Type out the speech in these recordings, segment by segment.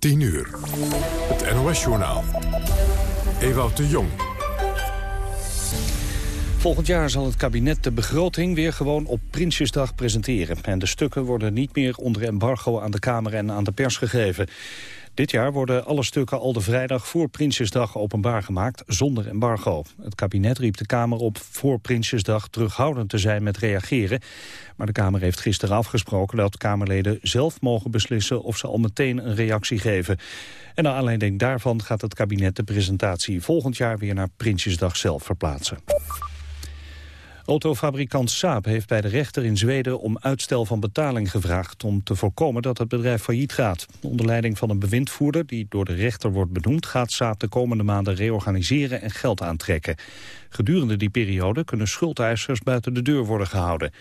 10 uur. Het NOS-journaal. Ewout de Jong. Volgend jaar zal het kabinet de begroting weer gewoon op Prinsjesdag presenteren. En de stukken worden niet meer onder embargo aan de Kamer en aan de pers gegeven. Dit jaar worden alle stukken al de vrijdag voor Prinsjesdag openbaar gemaakt, zonder embargo. Het kabinet riep de Kamer op voor Prinsjesdag terughoudend te zijn met reageren. Maar de Kamer heeft gisteren afgesproken dat Kamerleden zelf mogen beslissen of ze al meteen een reactie geven. En naar aanleiding daarvan gaat het kabinet de presentatie volgend jaar weer naar Prinsjesdag zelf verplaatsen. Autofabrikant Saab heeft bij de rechter in Zweden om uitstel van betaling gevraagd om te voorkomen dat het bedrijf failliet gaat. Onder leiding van een bewindvoerder die door de rechter wordt benoemd gaat Saab de komende maanden reorganiseren en geld aantrekken. Gedurende die periode kunnen schuldeisers buiten de deur worden gehouden.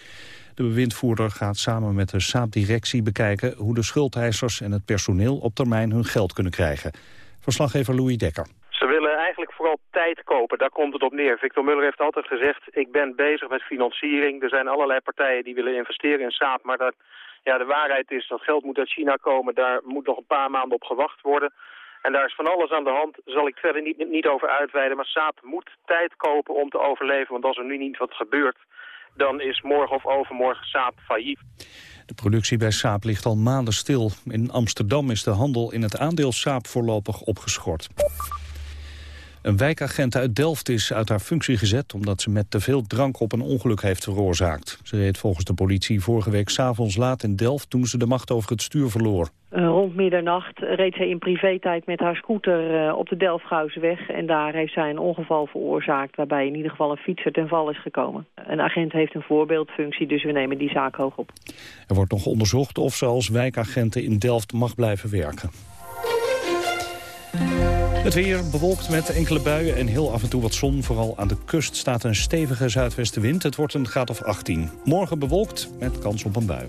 De bewindvoerder gaat samen met de Saab-directie bekijken hoe de schuldeisers en het personeel op termijn hun geld kunnen krijgen. Verslaggever Louis Dekker. Ze willen eigenlijk vooral tijd kopen, daar komt het op neer. Victor Muller heeft altijd gezegd, ik ben bezig met financiering. Er zijn allerlei partijen die willen investeren in Saab, maar dat, ja, de waarheid is dat geld moet uit China komen. Daar moet nog een paar maanden op gewacht worden. En daar is van alles aan de hand, zal ik verder niet, niet over uitweiden. Maar Saab moet tijd kopen om te overleven, want als er nu niet wat gebeurt... dan is morgen of overmorgen Saab failliet. De productie bij Saab ligt al maanden stil. In Amsterdam is de handel in het aandeel Saab voorlopig opgeschort. Een wijkagent uit Delft is uit haar functie gezet... omdat ze met te veel drank op een ongeluk heeft veroorzaakt. Ze reed volgens de politie vorige week s'avonds laat in Delft... toen ze de macht over het stuur verloor. Uh, rond middernacht reed zij in privé-tijd met haar scooter uh, op de Delfthuisweg. En daar heeft zij een ongeval veroorzaakt... waarbij in ieder geval een fietser ten val is gekomen. Een agent heeft een voorbeeldfunctie, dus we nemen die zaak hoog op. Er wordt nog onderzocht of ze als wijkagenten in Delft mag blijven werken. Het weer bewolkt met enkele buien en heel af en toe wat zon. Vooral aan de kust staat een stevige zuidwestenwind. Het wordt een graad of 18. Morgen bewolkt met kans op een bui.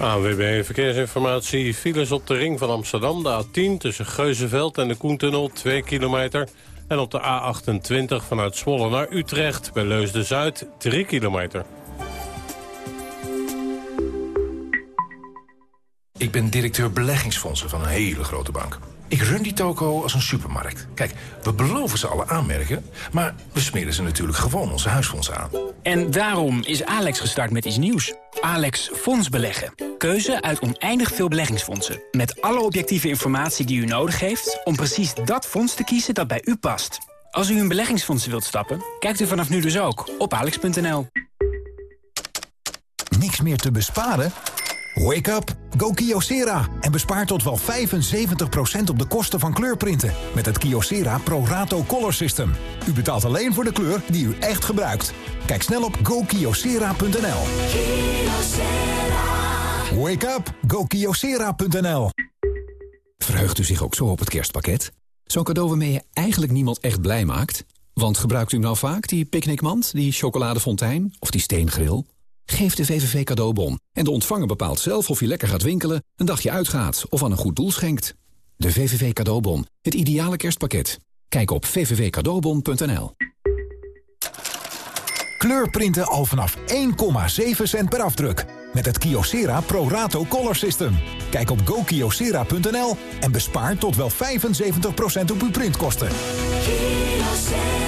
AWB Verkeersinformatie. Files op de ring van Amsterdam, de A10... tussen Geuzenveld en de Koentunnel, 2 kilometer. En op de A28 vanuit Zwolle naar Utrecht... bij Leusden-Zuid, 3 kilometer. Ik ben directeur beleggingsfondsen van een hele grote bank. Ik run die toko als een supermarkt. Kijk, we beloven ze alle aanmerken, maar we smeren ze natuurlijk gewoon onze huisfondsen aan. En daarom is Alex gestart met iets nieuws. Alex Fonds Beleggen. Keuze uit oneindig veel beleggingsfondsen. Met alle objectieve informatie die u nodig heeft... om precies dat fonds te kiezen dat bij u past. Als u in beleggingsfondsen wilt stappen, kijkt u vanaf nu dus ook op alex.nl. Niks meer te besparen? Wake up, go Kyocera en bespaar tot wel 75% op de kosten van kleurprinten met het Kyocera Pro Rato Color System. U betaalt alleen voor de kleur die u echt gebruikt. Kijk snel op gokyocera.nl. Wake up, go Kyocera.nl. Verheugt u zich ook zo op het kerstpakket? Zo'n cadeau waarmee je eigenlijk niemand echt blij maakt? Want gebruikt u nou vaak die picknickmand, die chocoladefontein of die steengril? Geef de VVV cadeaubon en de ontvanger bepaalt zelf of hij lekker gaat winkelen, een dagje uitgaat of aan een goed doel schenkt. De VVV cadeaubon, het ideale kerstpakket. Kijk op vvvcadeaubon.nl. Kleurprinten al vanaf 1,7 cent per afdruk. Met het Kyocera Pro Rato Color System. Kijk op gokyocera.nl en bespaar tot wel 75% op uw printkosten. Dit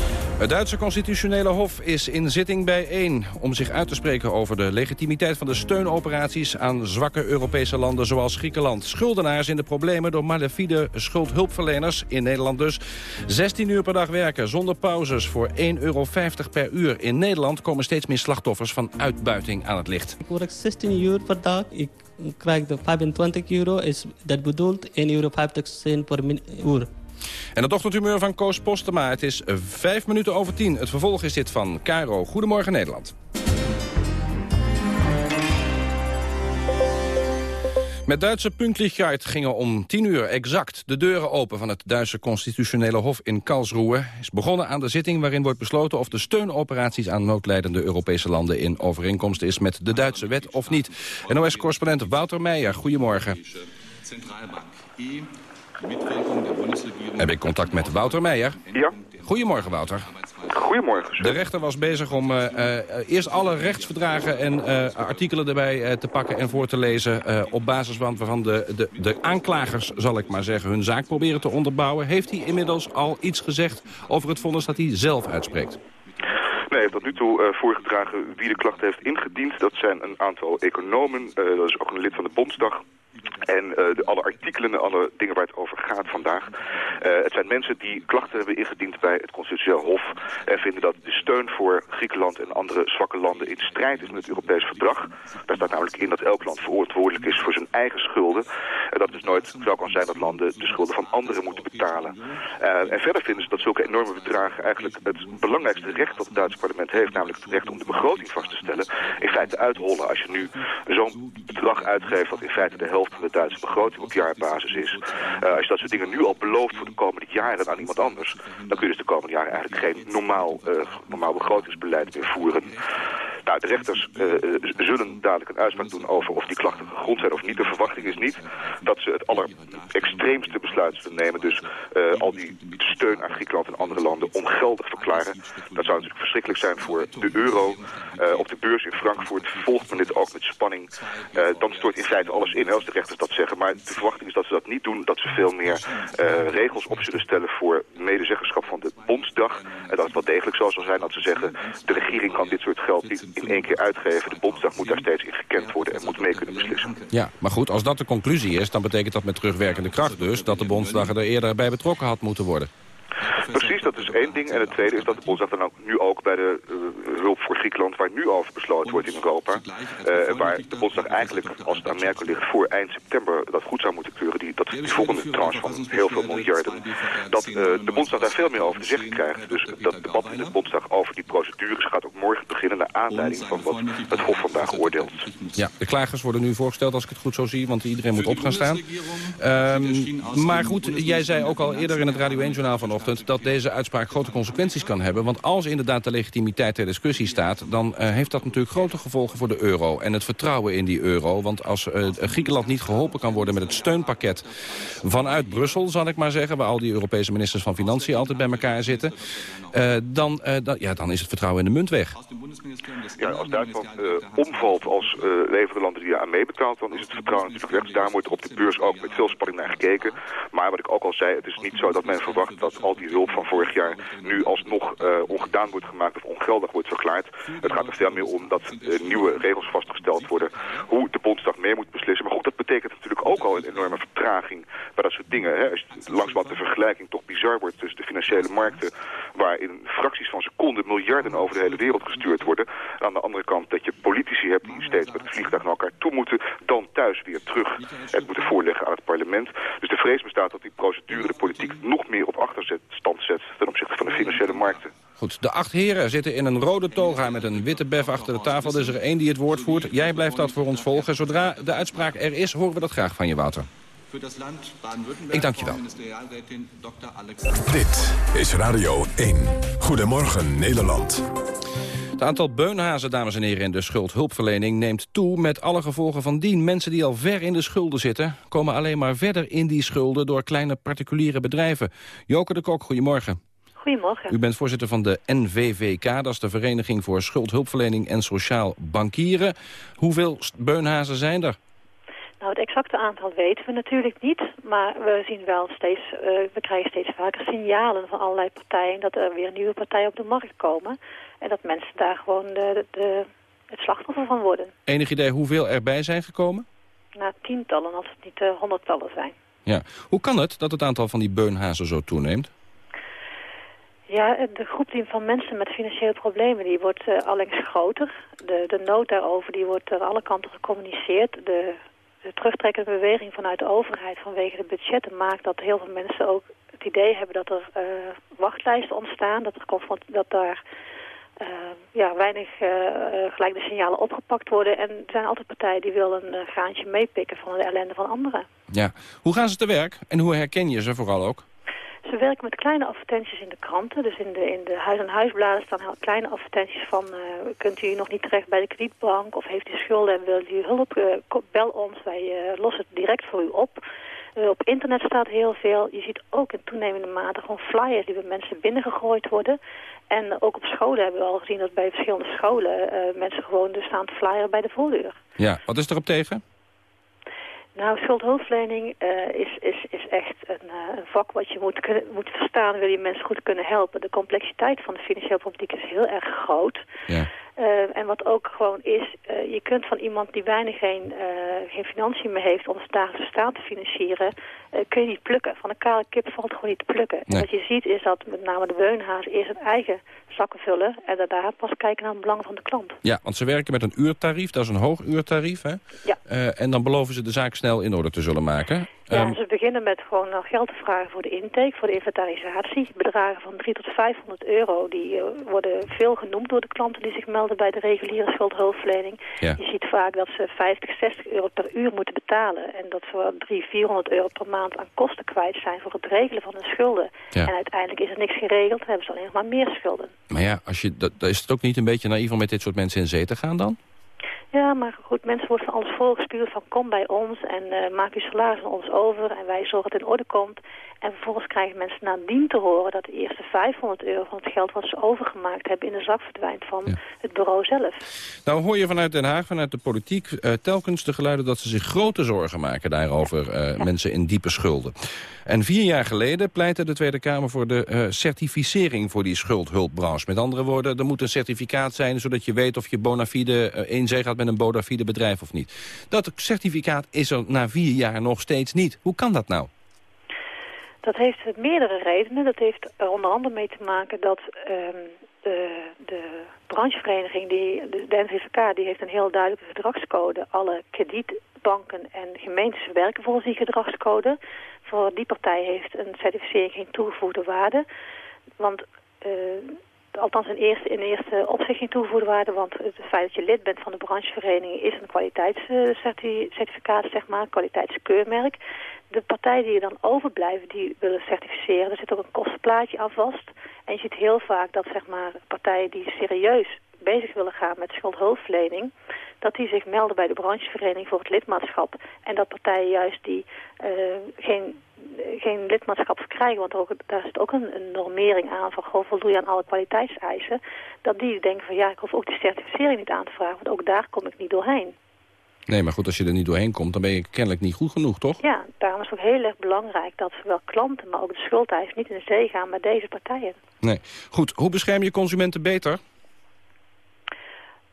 Het Duitse constitutionele hof is in zitting bijeen om zich uit te spreken over de legitimiteit van de steunoperaties aan zwakke Europese landen zoals Griekenland. Schuldenaars in de problemen door malafide schuldhulpverleners, in Nederland dus. 16 uur per dag werken zonder pauzes voor 1,50 euro per uur. In Nederland komen steeds meer slachtoffers van uitbuiting aan het licht. Ik werk 16 uur per dag. Ik krijg de 25 euro. Is dat bedoeld 1,50 euro per uur. En het ochtendhumeur van Koos Postema. Het is vijf minuten over tien. Het vervolg is dit van Caro. Goedemorgen Nederland. Met Duitse Pünktlichkeit gingen om tien uur exact de deuren open van het Duitse constitutionele hof in Karlsruhe. is begonnen aan de zitting waarin wordt besloten of de steunoperaties aan noodlijdende Europese landen in overeenkomst is met de Duitse wet of niet. NOS-correspondent Wouter Meijer, goedemorgen. Heb ik contact met Wouter Meijer? Ja. Goedemorgen, Wouter. Goedemorgen. De rechter was bezig om uh, uh, eerst alle rechtsverdragen en uh, artikelen erbij te pakken en voor te lezen... op basis van waarvan de, de, de aanklagers, zal ik maar zeggen, hun zaak proberen te onderbouwen. Heeft hij inmiddels al iets gezegd over het vonnis dat hij zelf uitspreekt? Nee, hij heeft tot nu toe uh, voorgedragen wie de klacht heeft ingediend. Dat zijn een aantal economen, uh, dat is ook een lid van de Bondsdag. En uh, de, alle artikelen, alle dingen waar het over gaat vandaag. Uh, het zijn mensen die klachten hebben ingediend bij het Constitutioneel Hof. En vinden dat de steun voor Griekenland en andere zwakke landen in strijd is met het Europees Verdrag. Daar staat namelijk in dat elk land verantwoordelijk is voor zijn eigen schulden. En dat dus nooit zo kan zijn dat landen de schulden van anderen moeten betalen. Uh, en verder vinden ze dat zulke enorme bedragen eigenlijk het belangrijkste recht dat het Duitse parlement heeft. Namelijk het recht om de begroting vast te stellen. In feite uithollen als je nu zo'n bedrag uitgeeft wat in feite de helft van Duitse begroting op jaarbasis is. Uh, als je dat soort dingen nu al belooft voor de komende jaren aan iemand anders, dan kun je dus de komende jaren eigenlijk geen normaal, uh, normaal begrotingsbeleid meer voeren. Nou, de rechters uh, zullen dadelijk een uitspraak doen over of die klachten gegrond zijn of niet. De verwachting is niet dat ze het allerextreemste besluit zullen nemen. Dus al die steun aan Griekenland en andere landen ongeldig verklaren. Dat zou natuurlijk verschrikkelijk zijn voor de euro. Uh, op de beurs in Frankfurt volgt men dit ook met spanning. dan stort in feite alles in, als de rechters dat zeggen. Maar de verwachting is dat ze dat niet doen. Dat ze veel meer regels op zullen stellen voor medezeggenschap van de Bondsdag. En dat het wel degelijk zo zal zijn dat ze zeggen... de regering kan dit soort geld niet in één keer uitgeven. De Bondsdag moet daar steeds in gekend worden en moet mee kunnen beslissen. Ja, maar goed, als dat de conclusie is, dan betekent dat met terugwerkende kracht dus... dat de Bondsdag er eerder bij betrokken had moeten worden. Precies, dat is één ding. En het tweede is dat de Bondsdag dan ook nu ook bij de uh, hulp voor Griekenland... waar nu over besloten wordt in Europa... Uh, waar de Bondsdag eigenlijk, als het aan Merkel ligt... voor eind september dat goed zou moeten keuren... Die, dat die volgende tranche van heel veel miljarden... dat uh, de Bondsdag daar veel meer over te zeggen krijgt. Dus dat debat in de Bondsdag over die procedures... gaat ook morgen beginnen naar aanleiding van wat het Hof vandaag oordeelt. Ja, de klagers worden nu voorgesteld als ik het goed zo zie... want iedereen moet op gaan staan. Um, maar goed, jij zei ook al eerder in het Radio 1-journaal vanochtend... dat deze uitspraak grote consequenties kan hebben. Want als inderdaad de legitimiteit ter discussie staat... dan uh, heeft dat natuurlijk grote gevolgen voor de euro en het vertrouwen in die euro. Want als uh, Griekenland niet geholpen kan worden met het steunpakket vanuit Brussel... zal ik maar zeggen, waar al die Europese ministers van Financiën altijd bij elkaar zitten... Uh, dan, ja, dan is het vertrouwen in de munt weg. Ja, als Duitsland omvalt als een van de landen die aan meebetaalt... dan is het vertrouwen natuurlijk weg. Daar wordt op de beurs ook met veel spanning naar gekeken. Maar wat ik ook al zei, het is niet zo dat men verwacht dat al die hulp van vorig jaar nu alsnog uh, ongedaan wordt gemaakt of ongeldig wordt verklaard. Het gaat er veel meer om dat uh, nieuwe regels vastgesteld worden hoe de Bondsdag mee moet beslissen. Maar goed, dat betekent natuurlijk ook al een enorme vertraging bij dat soort dingen. Hè. Als langs wat de vergelijking toch bizar wordt tussen de financiële markten waar in fracties van seconden miljarden over de hele wereld gestuurd worden. En aan de andere kant dat je politici hebt die steeds met het vliegtuig naar elkaar toe moeten, dan thuis weer terug het moeten voorleggen aan het parlement. Dus de vrees bestaat dat die procedure de politiek nog meer op achterstand zet ten opzichte van de financiële markten. Goed, de acht heren zitten in een rode toga met een witte bef achter de tafel. Er is er één die het woord voert. Jij blijft dat voor ons volgen. Zodra de uitspraak er is, horen we dat graag van je, Wouter. Ik dank je wel. Dit is Radio 1. Goedemorgen Nederland. Het aantal beunhazen, dames en heren, in de schuldhulpverlening neemt toe met alle gevolgen van dien. Mensen die al ver in de schulden zitten, komen alleen maar verder in die schulden door kleine particuliere bedrijven. Joke de Kok, goedemorgen. Goedemorgen. U bent voorzitter van de NVVK, dat is de Vereniging voor Schuldhulpverlening en Sociaal Bankieren. Hoeveel beunhazen zijn er? Nou, het exacte aantal weten we natuurlijk niet, maar we zien wel steeds, uh, we krijgen steeds vaker signalen van allerlei partijen dat er weer nieuwe partijen op de markt komen en dat mensen daar gewoon de, de, het slachtoffer van worden. Enig idee hoeveel erbij zijn gekomen? Nou, tientallen als het niet uh, honderdtallen zijn. Ja. Hoe kan het dat het aantal van die beunhazen zo toeneemt? Ja, de groep van mensen met financiële problemen die wordt uh, allengs groter. De, de nood daarover die wordt aan alle kanten gecommuniceerd. De, de terugtrekkende beweging vanuit de overheid vanwege de budgetten maakt dat heel veel mensen ook het idee hebben dat er uh, wachtlijsten ontstaan. Dat, er dat daar eh, ja, weinig uh, gelijk de signalen opgepakt worden. En er zijn altijd partijen die willen een gaantje meepikken van de ellende van anderen. Ja. Hoe gaan ze te werk en hoe herken je ze vooral ook? Ze werken met kleine advertenties in de kranten. Dus in de, in de huis-aan-huisbladen staan heel kleine advertenties van... Uh, kunt u nog niet terecht bij de kredietbank of heeft u schulden en wilt u hulp? Uh, bel ons, wij uh, lossen het direct voor u op. op internet staat heel veel. Je ziet ook in toenemende mate gewoon flyers die bij mensen binnengegooid worden. En ook op scholen hebben we al gezien dat bij verschillende scholen... mensen gewoon dus staan te flyeren bij de voordeur. Ja, wat is erop tegen? Nou, schuldhulpverlening uh, is, is, is echt een, uh, een, vak wat je moet, kunnen, moet verstaan... wil je mensen goed kunnen helpen. De complexiteit van de financiële politiek is heel erg groot. Ja. Uh, en wat ook gewoon is, je kunt van iemand die weinig geen, geen financiën meer heeft... om zijn dagelijkse staat te financieren, kun je niet plukken. Van een kale kip valt gewoon niet te plukken. En wat je ziet is dat met name de beunhaas eerst een eigen zakken vullen... en daarna pas kijken naar het belang van de klant. Ja, want ze werken met een uurtarief, dat is een hoog uurtarief, hè? Ja. Uh, en dan beloven ze de zaak snel in orde te zullen maken. Ja, um, ze beginnen met gewoon geld te vragen voor de intake, voor de inventarisatie. Bedragen van 300 tot 500 euro, die uh, worden veel genoemd door de klanten die zich melden bij de reguliere schuldhulpverlening. Ja. Je ziet vaak dat ze 50, 60 euro per uur moeten betalen. En dat ze 300, 400 euro per maand aan kosten kwijt zijn voor het regelen van hun schulden. Ja. En uiteindelijk is er niks geregeld, dan hebben ze alleen nog maar meer schulden. Maar ja, als je, dat, is het ook niet een beetje naïef om met dit soort mensen in zee te gaan dan? Ja, maar goed, mensen worden van alles voorgestuurd van kom bij ons en uh, maak uw salaris aan ons over en wij zorgen dat het in orde komt. En vervolgens krijgen mensen nadien te horen dat de eerste 500 euro van het geld wat ze overgemaakt hebben in de zak verdwijnt van het bureau zelf. Nou hoor je vanuit Den Haag, vanuit de politiek, uh, telkens de geluiden dat ze zich grote zorgen maken daarover, uh, ja. mensen in diepe schulden. En vier jaar geleden pleitte de Tweede Kamer voor de certificering voor die schuldhulpbranche. Met andere woorden, er moet een certificaat zijn zodat je weet of je bona fide in zee gaat met een bona fide bedrijf of niet. Dat certificaat is er na vier jaar nog steeds niet. Hoe kan dat nou? Dat heeft meerdere redenen. Dat heeft er onder andere mee te maken dat um, de, de branchevereniging, die, de, de NVVK, die heeft een heel duidelijke gedragscode. Alle kredietbanken en gemeentes werken volgens die gedragscode. Voor die partij heeft een certificering geen toegevoegde waarde. Want uh, althans in eerste, in eerste opzicht geen toegevoegde waarde, want het feit dat je lid bent van de branchevereniging is een kwaliteitscertificaat, zeg maar, kwaliteitskeurmerk. De partijen die er dan overblijven, die willen certificeren, er zit ook een kostenplaatje aan vast. En je ziet heel vaak dat zeg maar, partijen die serieus bezig willen gaan met schuldhulpverlening, dat die zich melden bij de branchevereniging voor het lidmaatschap. En dat partijen juist die uh, geen, geen lidmaatschap verkrijgen, want ook, daar zit ook een, een normering aan van gewoon voldoe je aan alle kwaliteitseisen, dat die denken van ja, ik hoef ook die certificering niet aan te vragen, want ook daar kom ik niet doorheen. Nee, maar goed, als je er niet doorheen komt, dan ben je kennelijk niet goed genoeg, toch? Ja, daarom is het ook heel erg belangrijk dat zowel klanten, maar ook de schuldeisers niet in de zee gaan met deze partijen. Nee. Goed, hoe bescherm je consumenten beter?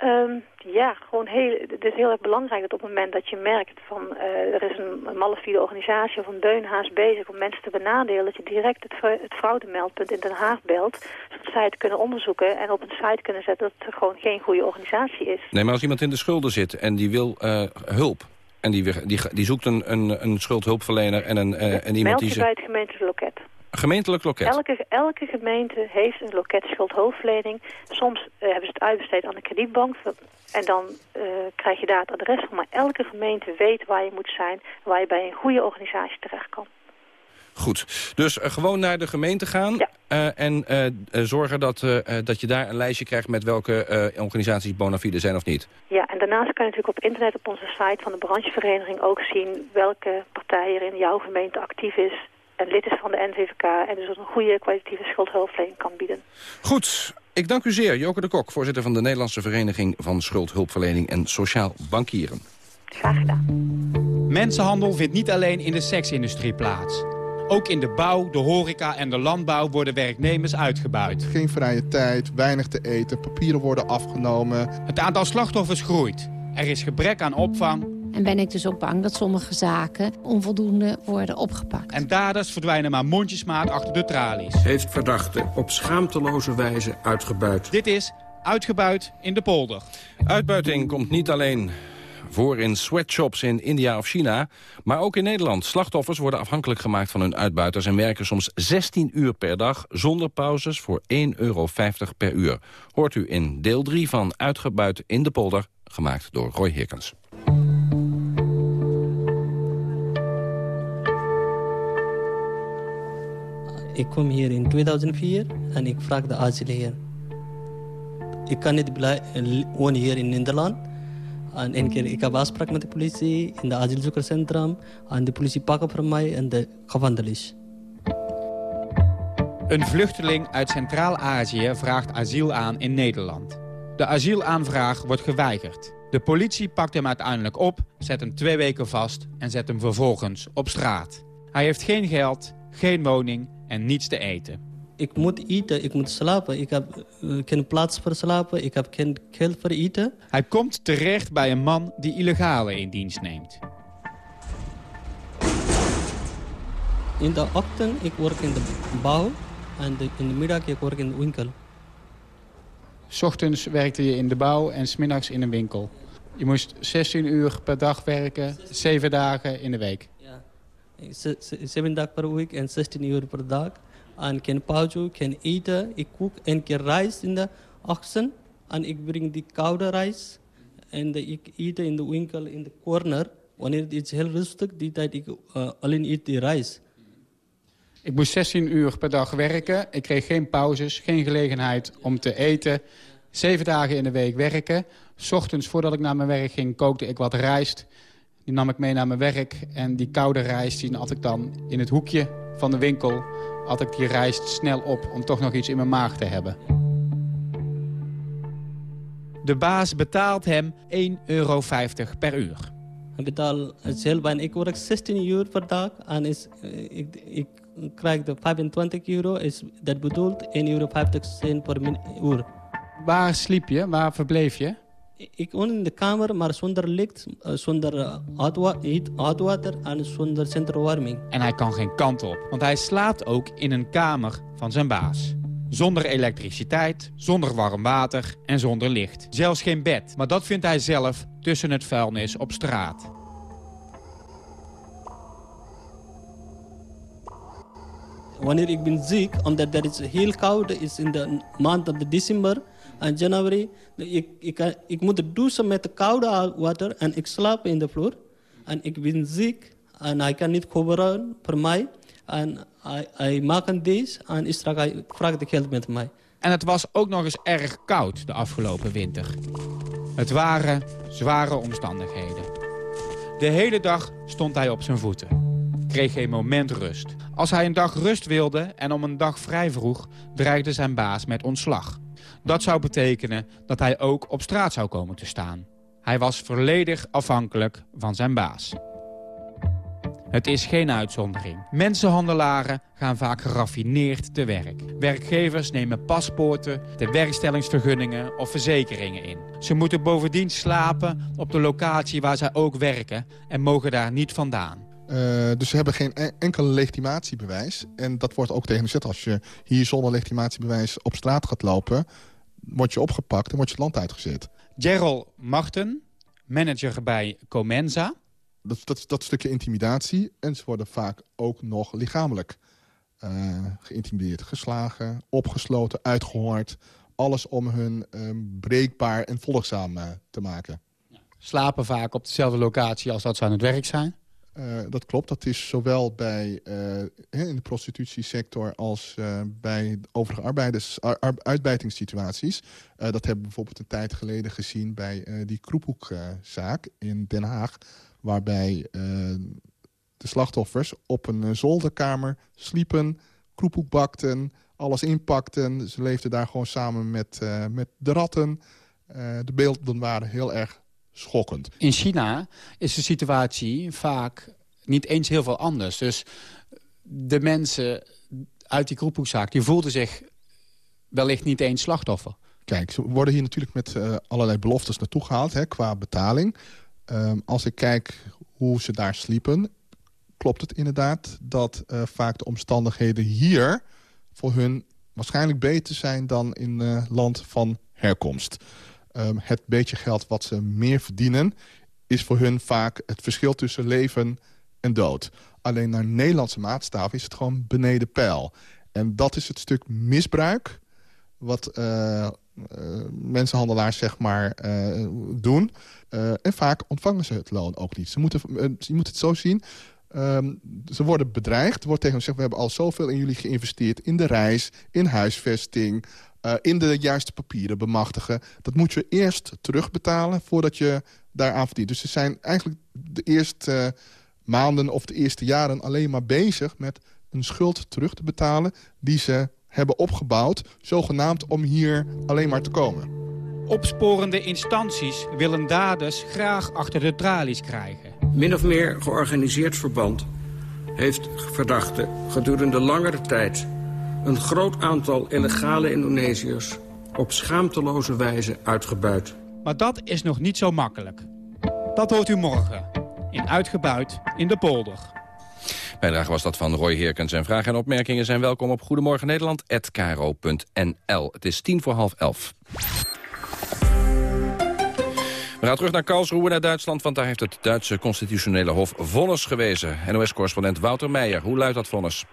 Um, ja, gewoon heel, het is heel erg belangrijk dat op het moment dat je merkt van uh, er is een, een malafide organisatie of een beunhaas bezig om mensen te benadelen, dat je direct het, het fraudemeldpunt in Den Haag belt, zodat zij het kunnen onderzoeken en op een site kunnen zetten dat het gewoon geen goede organisatie is. Nee, maar als iemand in de schulden zit en die wil uh, hulp en die, die, die zoekt een, een, een schuldhulpverlener en, een, uh, en iemand die ze... bij het gemeentelijk loket. Gemeentelijk loket? Elke, elke gemeente heeft een loket schuldhulpverlening. Soms uh, hebben ze het uitbesteed aan de kredietbank. En dan uh, krijg je daar het adres van. Maar elke gemeente weet waar je moet zijn. Waar je bij een goede organisatie terecht kan. Goed, dus uh, gewoon naar de gemeente gaan ja. uh, en uh, zorgen dat, dat je daar een lijstje krijgt met welke organisaties bona fide zijn of niet. Ja, en daarnaast kan je natuurlijk op internet op onze site van de branchevereniging ook zien welke partij er in jouw gemeente actief is en lid is van de NVVK en dus een goede kwalitatieve schuldhulpverlening kan bieden. Goed, ik dank u zeer, Joke de Kok, voorzitter van de Nederlandse Vereniging van Schuldhulpverlening en Sociaal Bankieren. Graag gedaan. Mensenhandel vindt niet alleen in de seksindustrie plaats. Ook in de bouw, de horeca en de landbouw worden werknemers uitgebuit. Geen vrije tijd, weinig te eten, papieren worden afgenomen. Het aantal slachtoffers groeit. Er is gebrek aan opvang en ben ik dus ook bang dat sommige zaken onvoldoende worden opgepakt. En daders verdwijnen maar mondjesmaat achter de tralies. Heeft verdachte op schaamteloze wijze uitgebuit. Dit is Uitgebuit in de polder. Uitbuiting komt niet alleen Voor in sweatshops in India of China, maar ook in Nederland. Slachtoffers worden afhankelijk gemaakt van hun uitbuiters... en werken soms 16 uur per dag zonder pauzes voor 1,50 euro per uur. Hoort u in deel 3 van Uitgebuit in de polder, gemaakt door Roy Hirkens. Ik kom hier in 2004 en ik vraag de asiel hier. Ik kan niet wonen hier in Nederland. En een keer, ik heb afspraak met de politie in de asielzoekerscentrum. En de politie pakken voor mij en de gevangenis. Een vluchteling uit Centraal-Azië vraagt asiel aan in Nederland. De asielaanvraag wordt geweigerd. De politie pakt hem uiteindelijk op, zet hem twee weken vast... en zet hem vervolgens op straat. Hij heeft geen geld, geen woning en niets te eten. Ik moet eten, ik moet slapen. Ik heb uh, geen plaats voor slapen, ik heb geen geld voor eten. Hij komt terecht bij een man die illegale in dienst neemt. In de ochtend ik werk in de bouw en in de middag ik werk in de winkel. S ochtends werkte je in de bouw en smiddags in een winkel. Je moest 16 uur per dag werken, 7 dagen in de week. 7 dagen per week en 16 uur per dag. En kan pauze, kan eten. Ik kook een keer rijst in de ochtend. En ik breng die koude rijst. En ik eet in de winkel in de corner. Wanneer het is heel rustig, die tijd ik uh, alleen eet die rijst. Ik moest 16 uur per dag werken. Ik kreeg geen pauzes, geen gelegenheid om te eten. Zeven dagen in de week werken. S ochtends, voordat ik naar mijn werk ging, kookte ik wat rijst. Die nam ik mee naar mijn werk. En die koude rijst die had ik dan in het hoekje van de winkel... had ik die rijst snel op om toch nog iets in mijn maag te hebben. De baas betaalt hem 1,50 euro per uur. Ik betaal zelf en ik werk 16 uur per dag. En is, ik, ik krijg de 25 euro. Is, dat bedoelt 1,50 euro per uur. Waar sliep je? Waar verbleef je? Ik woon in de kamer, maar zonder licht, zonder hot water en zonder centrumwarming. En hij kan geen kant op, want hij slaapt ook in een kamer van zijn baas. Zonder elektriciteit, zonder warm water en zonder licht. Zelfs geen bed, maar dat vindt hij zelf tussen het vuilnis op straat. Wanneer ik ben ziek, omdat het heel koud is in de maand of december en januari, ik, ik, ik moet douchen met koude water en ik slaap in de vloer. En ik ben ziek en hij kan niet gebruiken voor mij. En hij, maakt een deze en straks vraagt de geld met mij. En het was ook nog eens erg koud de afgelopen winter. Het waren zware omstandigheden. De hele dag stond hij op zijn voeten. Kreeg geen moment rust. Als hij een dag rust wilde en om een dag vrij vroeg... dreigde zijn baas met ontslag. Dat zou betekenen dat hij ook op straat zou komen te staan. Hij was volledig afhankelijk van zijn baas. Het is geen uitzondering. Mensenhandelaren gaan vaak geraffineerd te werk. Werkgevers nemen paspoorten, de werkstellingsvergunningen of verzekeringen in. Ze moeten bovendien slapen op de locatie waar zij ook werken en mogen daar niet vandaan. Uh, dus ze hebben geen enkel legitimatiebewijs. En dat wordt ook tegen gezet. Als je hier zonder legitimatiebewijs op straat gaat lopen... word je opgepakt en word je het land uitgezet. Gerald Marten, manager bij Comenza. Dat, dat, dat stukje intimidatie. En ze worden vaak ook nog lichamelijk uh, geïntimideerd. Geslagen, opgesloten, uitgehoord. Alles om hun uh, breekbaar en volgzaam uh, te maken. Slapen vaak op dezelfde locatie als dat ze aan het werk zijn? Uh, dat klopt. Dat is zowel bij, uh, in de prostitutiesector als uh, bij overige arbeiders, ar, dat hebben we bijvoorbeeld een tijd geleden gezien bij die Kroephoekzaak in Den Haag. Waarbij de slachtoffers op een zolderkamer sliepen, kroephoek bakten, alles inpakten. Ze leefden daar gewoon samen met, met de ratten. de beelden waren heel erg schokkend. In China is de situatie vaak niet eens heel veel anders. Dus de mensen uit die kroephoekzaak... die voelden zich wellicht niet eens slachtoffer. Kijk, ze worden hier natuurlijk met uh, allerlei beloftes naartoe gehaald... Hè, qua betaling. Um, als ik kijk hoe ze daar sliepen... klopt het inderdaad dat uh, vaak de omstandigheden hier... voor hun waarschijnlijk beter zijn dan in uh, land van herkomst. Um, het beetje geld wat ze meer verdienen is voor hun vaak het verschil tussen leven en dood. Alleen naar Nederlandse maatstaven is het gewoon beneden pijl. En dat is het stuk misbruik wat uh, mensenhandelaars zeg maar doen. en vaak ontvangen ze het loon ook niet. Ze moeten, je moet het zo zien. Ehm, ze worden bedreigd. Er wordt tegen hen gezegd, we hebben al zoveel in jullie geïnvesteerd... in de reis, in huisvesting, in de juiste papieren bemachtigen. Dat moet je eerst terugbetalen voordat je daaraan verdient. Dus ze zijn eigenlijk de eerste maanden of de eerste jaren alleen maar bezig... met een schuld terug te betalen die ze hebben opgebouwd... zogenaamd om hier alleen maar te komen. Opsporende instanties willen daders graag achter de tralies krijgen. Min of meer georganiseerd verband heeft verdachte gedurende langere tijd... een groot aantal illegale Indonesiërs op schaamteloze wijze uitgebuit. Maar dat is nog niet zo makkelijk. Dat hoort u morgen in Uitgebuit in de polder. Bijdrage was dat van Roy Heerkens. En vragen en opmerkingen zijn welkom op Goedemorgen Nederland@kro.nl. Het is tien voor half elf. We gaan terug naar Karlsruhe, naar Duitsland, want daar heeft het Duitse constitutionele hof vonnis gewezen. NOS-correspondent Wouter Meijer, hoe luidt dat vonnis?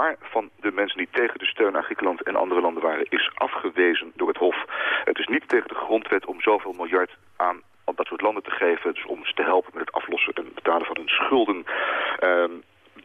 Het bezwaar van de mensen die tegen de steun aan Griekenland en andere landen waren... is afgewezen door het Hof. Het is niet tegen de grondwet om zoveel miljard aan dat soort landen te geven. Dus om ze te helpen met het aflossen en betalen van hun schulden. Ehm,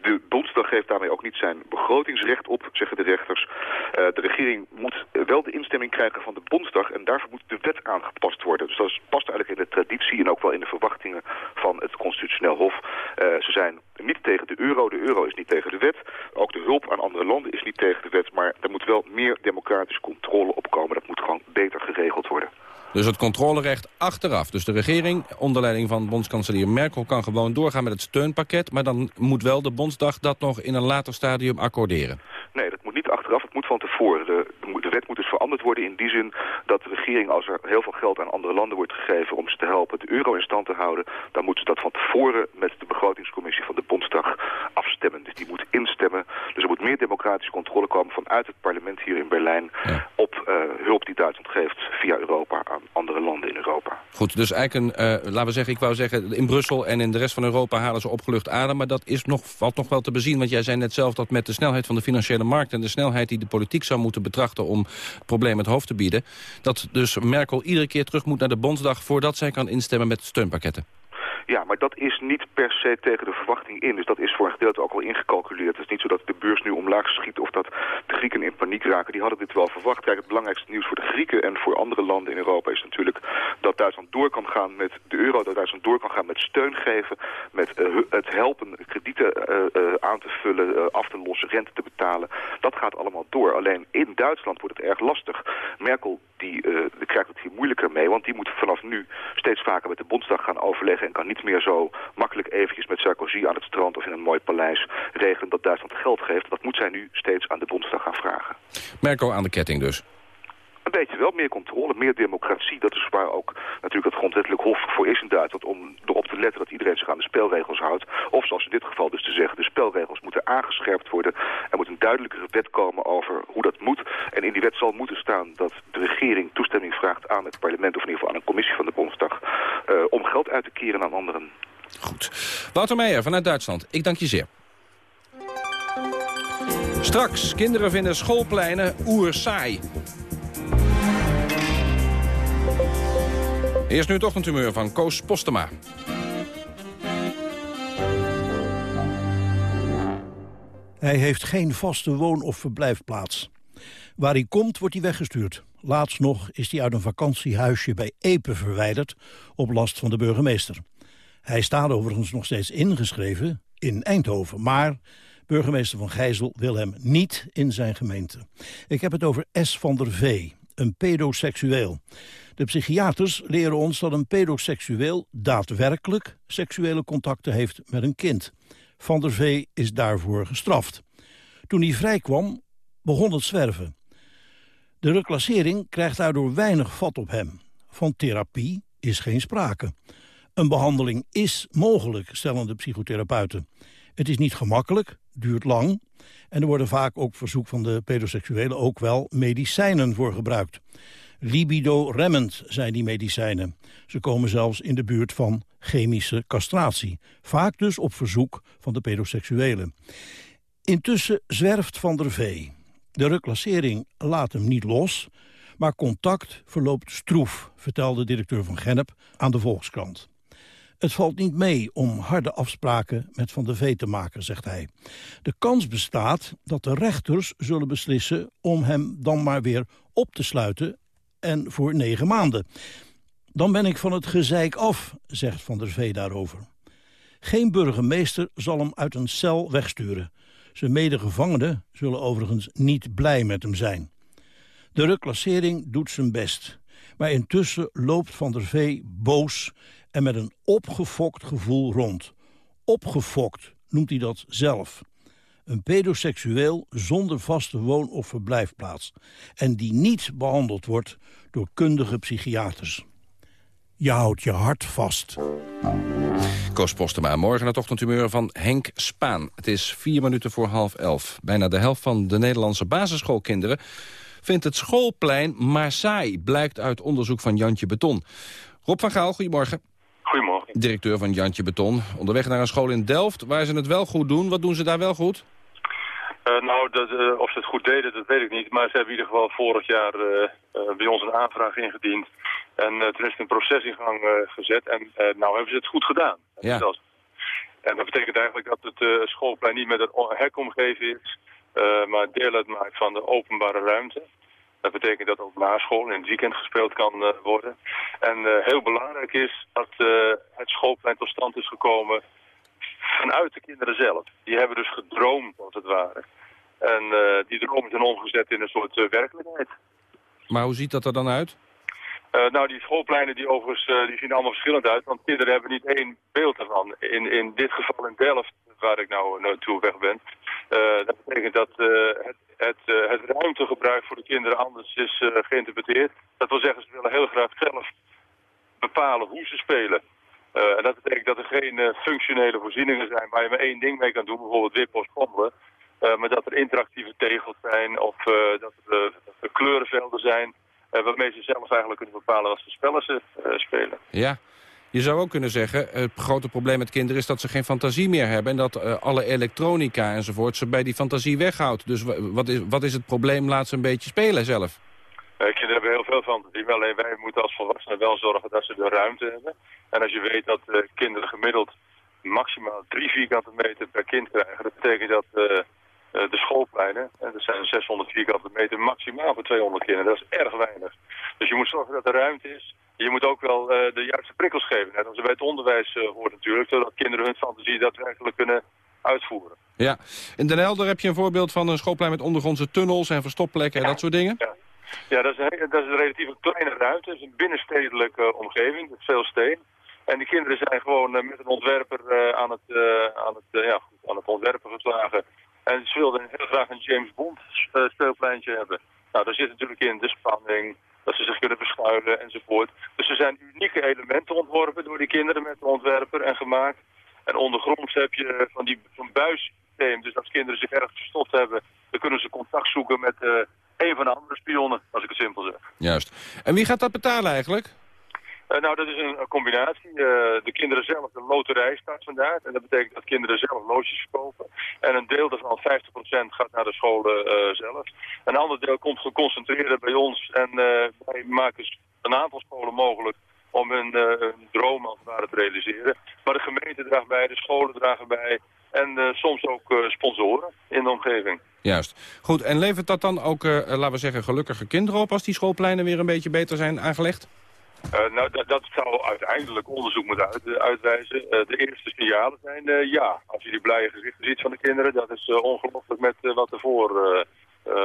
de Bondsdag geeft daarmee ook niet zijn begrotingsrecht op, zeggen de rechters. Eh, de regering moet wel de instemming krijgen van de Bondsdag en daarvoor moet de wet aangepast worden. Dus dat past eigenlijk in de traditie en ook wel in de verwachtingen van het Constitutioneel Hof. Uh, ze zijn niet tegen de euro, de euro is niet tegen de wet. Ook de hulp aan andere landen is niet tegen de wet, maar er moet wel meer democratische controle op komen. Dat moet gewoon beter geregeld worden. Dus het controlerecht achteraf. Dus de regering, onder leiding van bondskanselier Merkel... kan gewoon doorgaan met het steunpakket... maar dan moet wel de Bondsdag dat nog in een later stadium accorderen. Nee, dat moet niet achteraf, het moet van tevoren. De, de wet moet dus veranderd worden in die zin dat de regering... als er heel veel geld aan andere landen wordt gegeven om ze te helpen de euro in stand te houden... dan moeten ze dat van tevoren met de begrotingscommissie van de Bondsdag afstemmen. Dus die moet instemmen. Dus er moet meer democratische controle komen vanuit het parlement hier in Berlijn... op uh, hulp die Duitsland geeft via Europa aan andere landen in Europa. Goed, dus eigenlijk, een, uh, laten we zeggen, ik wou zeggen... in Brussel en in de rest van Europa halen ze opgelucht adem... maar dat is nog, valt nog wel te bezien, want jij zei net zelf... dat met de snelheid van de financiële markt en de snelheid die de politiek zou moeten betrachten... om het probleem het hoofd te bieden... dat dus Merkel iedere keer terug moet naar de Bondsdag... voordat zij kan instemmen met steunpakketten. Ja, maar dat is niet per se tegen de verwachting in. Dus dat is voor een gedeelte ook al ingecalculeerd. Het is niet zo dat de beurs nu omlaag schiet of dat de Grieken in paniek raken. Die hadden dit wel verwacht. Kijk, het belangrijkste nieuws voor de Grieken en voor andere landen in Europa is natuurlijk dat Duitsland door kan gaan met de euro. Dat Duitsland door kan gaan met steun geven, met uh, het helpen kredieten uh, uh, aan te vullen, af te lossen, rente te betalen. Dat gaat allemaal door. Alleen in Duitsland wordt het erg lastig. Merkel die, die krijgt het hier moeilijker mee, want die moet vanaf nu steeds vaker met de Bondsdag gaan overleggen en kan niet meer zo makkelijk eventjes met Sarkozy aan het strand of in een mooi paleis regelen dat Duitsland geld geeft. Dat moet zij nu steeds aan de Bondsdag gaan vragen. Merkel aan de ketting dus. Een beetje wel, meer controle, meer democratie. Dat is waar ook natuurlijk het grondwettelijk hof voor is in Duitsland... om erop te letten dat iedereen zich aan de spelregels houdt. Of zoals in dit geval dus te zeggen, de spelregels moeten aangescherpt worden. Er moet een duidelijkere wet komen over hoe dat moet. En in die wet zal moeten staan dat de regering toestemming vraagt aan het parlement... of in ieder geval aan een commissie van de Bondsdag... Uh, om geld uit te keren aan anderen. Goed. Wouter Meijer vanuit Duitsland, ik dank je zeer. Straks, kinderen vinden schoolpleinen oersaai. Eerst nu het ochtendhumeur van Koos Postema. Hij heeft geen vaste woon- of verblijfplaats. Waar hij komt, wordt hij weggestuurd. Laatst nog is hij uit een vakantiehuisje bij Epe verwijderd... op last van de burgemeester. Hij staat overigens nog steeds ingeschreven in Eindhoven. Maar burgemeester Van Gijzel wil hem niet in zijn gemeente. Ik heb het over S. van der V, een pedoseksueel. De psychiaters leren ons dat een pedoseksueel daadwerkelijk seksuele contacten heeft met een kind. Van der V is daarvoor gestraft. Toen hij vrijkwam, begon het zwerven. De reclassering krijgt daardoor weinig vat op hem. Van therapie is geen sprake. Een behandeling is mogelijk, stellen de psychotherapeuten. Het is niet gemakkelijk, duurt lang... en er worden vaak ook verzoek van de pedoseksuelen ook wel medicijnen voor gebruikt. Libido-remmend zijn die medicijnen. Ze komen zelfs in de buurt van chemische castratie. Vaak dus op verzoek van de pedoseksuelen. Intussen zwerft Van der Vee. De reclassering laat hem niet los, maar contact verloopt stroef, vertelde directeur van Gennep aan de Volkskrant. Het valt niet mee om harde afspraken met Van der Vee te maken, zegt hij. De kans bestaat dat de rechters zullen beslissen om hem dan maar weer op te sluiten en voor negen maanden. Dan ben ik van het gezeik af, zegt Van der Vee daarover. Geen burgemeester zal hem uit een cel wegsturen. Zijn medegevangenen zullen overigens niet blij met hem zijn. De reclassering doet zijn best. Maar intussen loopt Van der Vee boos en met een opgefokt gevoel rond. Opgefokt noemt hij dat zelf. Een pedoseksueel zonder vaste woon- of verblijfplaats. En die niet behandeld wordt door kundige psychiaters. Je houdt je hart vast. Koos Postema, morgen het ochtendhumeur van Henk Spaan. Het is vier minuten voor half elf. Bijna de helft van de Nederlandse basisschoolkinderen... vindt het schoolplein maar saai, blijkt uit onderzoek van Jantje Beton. Rob van Gaal, goedemorgen. Goedemorgen. Directeur van Jantje Beton. Onderweg naar een school in Delft, waar ze het wel goed doen. Wat doen ze daar wel goed? Uh, nou, dat, uh, of ze het goed deden, dat weet ik niet. Maar ze hebben in ieder geval vorig jaar uh, bij ons een aanvraag ingediend. En toen is een proces in gang gezet. En nou hebben ze het goed gedaan. Ja. En dat betekent eigenlijk dat het schoolplein niet met een hek omgeven is. maar deel uitmaakt van de openbare ruimte. Dat betekent dat ook na school in het weekend gespeeld kan worden. En heel belangrijk is dat het schoolplein tot stand is gekomen vanuit de kinderen zelf. Die hebben dus gedroomd, als het ware. En uh, die droom is dan omgezet in een soort uh, werkelijkheid. Maar hoe ziet dat er dan uit? Uh, nou, die schoolpleinen die overigens, die zien allemaal verschillend uit. Want kinderen hebben niet één beeld ervan. In, in dit geval in Delft, waar ik nou naartoe weg ben. dat betekent dat het, het, het ruimtegebruik voor de kinderen anders is geïnterpreteerd. Dat wil zeggen, ze willen heel graag zelf bepalen hoe ze spelen. Uh, en dat betekent dat er geen uh, functionele voorzieningen zijn waar je maar één ding mee kan doen, bijvoorbeeld wippen of. Uh, maar dat er interactieve tegels zijn of dat er, kleurenvelden zijn waarmee ze zelf eigenlijk kunnen bepalen wat voor spellen ze spelen. Ja, je zou ook kunnen zeggen, het grote probleem met kinderen is dat ze geen fantasie meer hebben. En dat alle elektronica enzovoort ze bij die fantasie weghoudt. Dus wat is, wat is het probleem? Laat ze een beetje spelen zelf. Kinderen hebben heel veel fantasie. Alleen wij moeten als volwassenen wel zorgen dat ze de ruimte hebben. En als je weet dat uh, kinderen gemiddeld maximaal drie vierkante meter per kind krijgen, dat betekent dat uh, uh, de schoolpleinen, en dat zijn 600 vierkante meter maximaal voor 200 kinderen, dat is erg weinig. Dus je moet zorgen dat er ruimte is. Je moet ook wel de juiste prikkels geven, net als bij het onderwijs hoort natuurlijk, zodat kinderen hun fantasie daadwerkelijk kunnen uitvoeren. Ja, in Den Helder heb je een voorbeeld van een schoolplein met ondergrondse tunnels en verstopplekken en dat soort dingen? Ja. Ja, dat is, een, dat is een relatief kleine ruimte. Het is een binnenstedelijke omgeving, met veel steen. En die kinderen zijn gewoon uh, met een ontwerper uh, aan, het, aan, het, ja, goed, aan het ontwerpen geslagen. En ze wilden heel graag een James Bond speelpleintje hebben. Nou, daar zit natuurlijk in de spanning, dat ze zich kunnen verschuilen enzovoort. Dus er zijn unieke elementen ontworpen door die kinderen met de ontwerper en gemaakt. En ondergronds heb je van die van buissysteem. Dus als kinderen zich ergens verstopt hebben, dan kunnen ze contact zoeken met een van de andere spionnen, als ik het simpel zeg. Juist. En wie gaat dat betalen eigenlijk? Uh, nou, dat is een, een combinatie. Uh, de kinderen zelf, de loterij staat vandaag. En dat betekent dat kinderen zelf loodjes verkopen. En een deel daarvan, 50%, gaat naar de scholen uh, zelf. Een ander deel komt geconcentreerd bij ons. En wij maken een aantal scholen mogelijk om hun, hun droom als het ware te realiseren. Maar de gemeente draagt bij, de scholen dragen bij. En soms ook sponsoren in de omgeving. Juist. Goed, en levert dat dan ook, laten we zeggen, gelukkige kinderen op... als die schoolpleinen weer een beetje beter zijn aangelegd? Uh, nou, dat, zou uiteindelijk onderzoek moeten uit, uitwijzen. Uh, de eerste signalen zijn uh, ja. Als je die blije gezichten ziet van de kinderen, dat is ongelooflijk met wat ervoor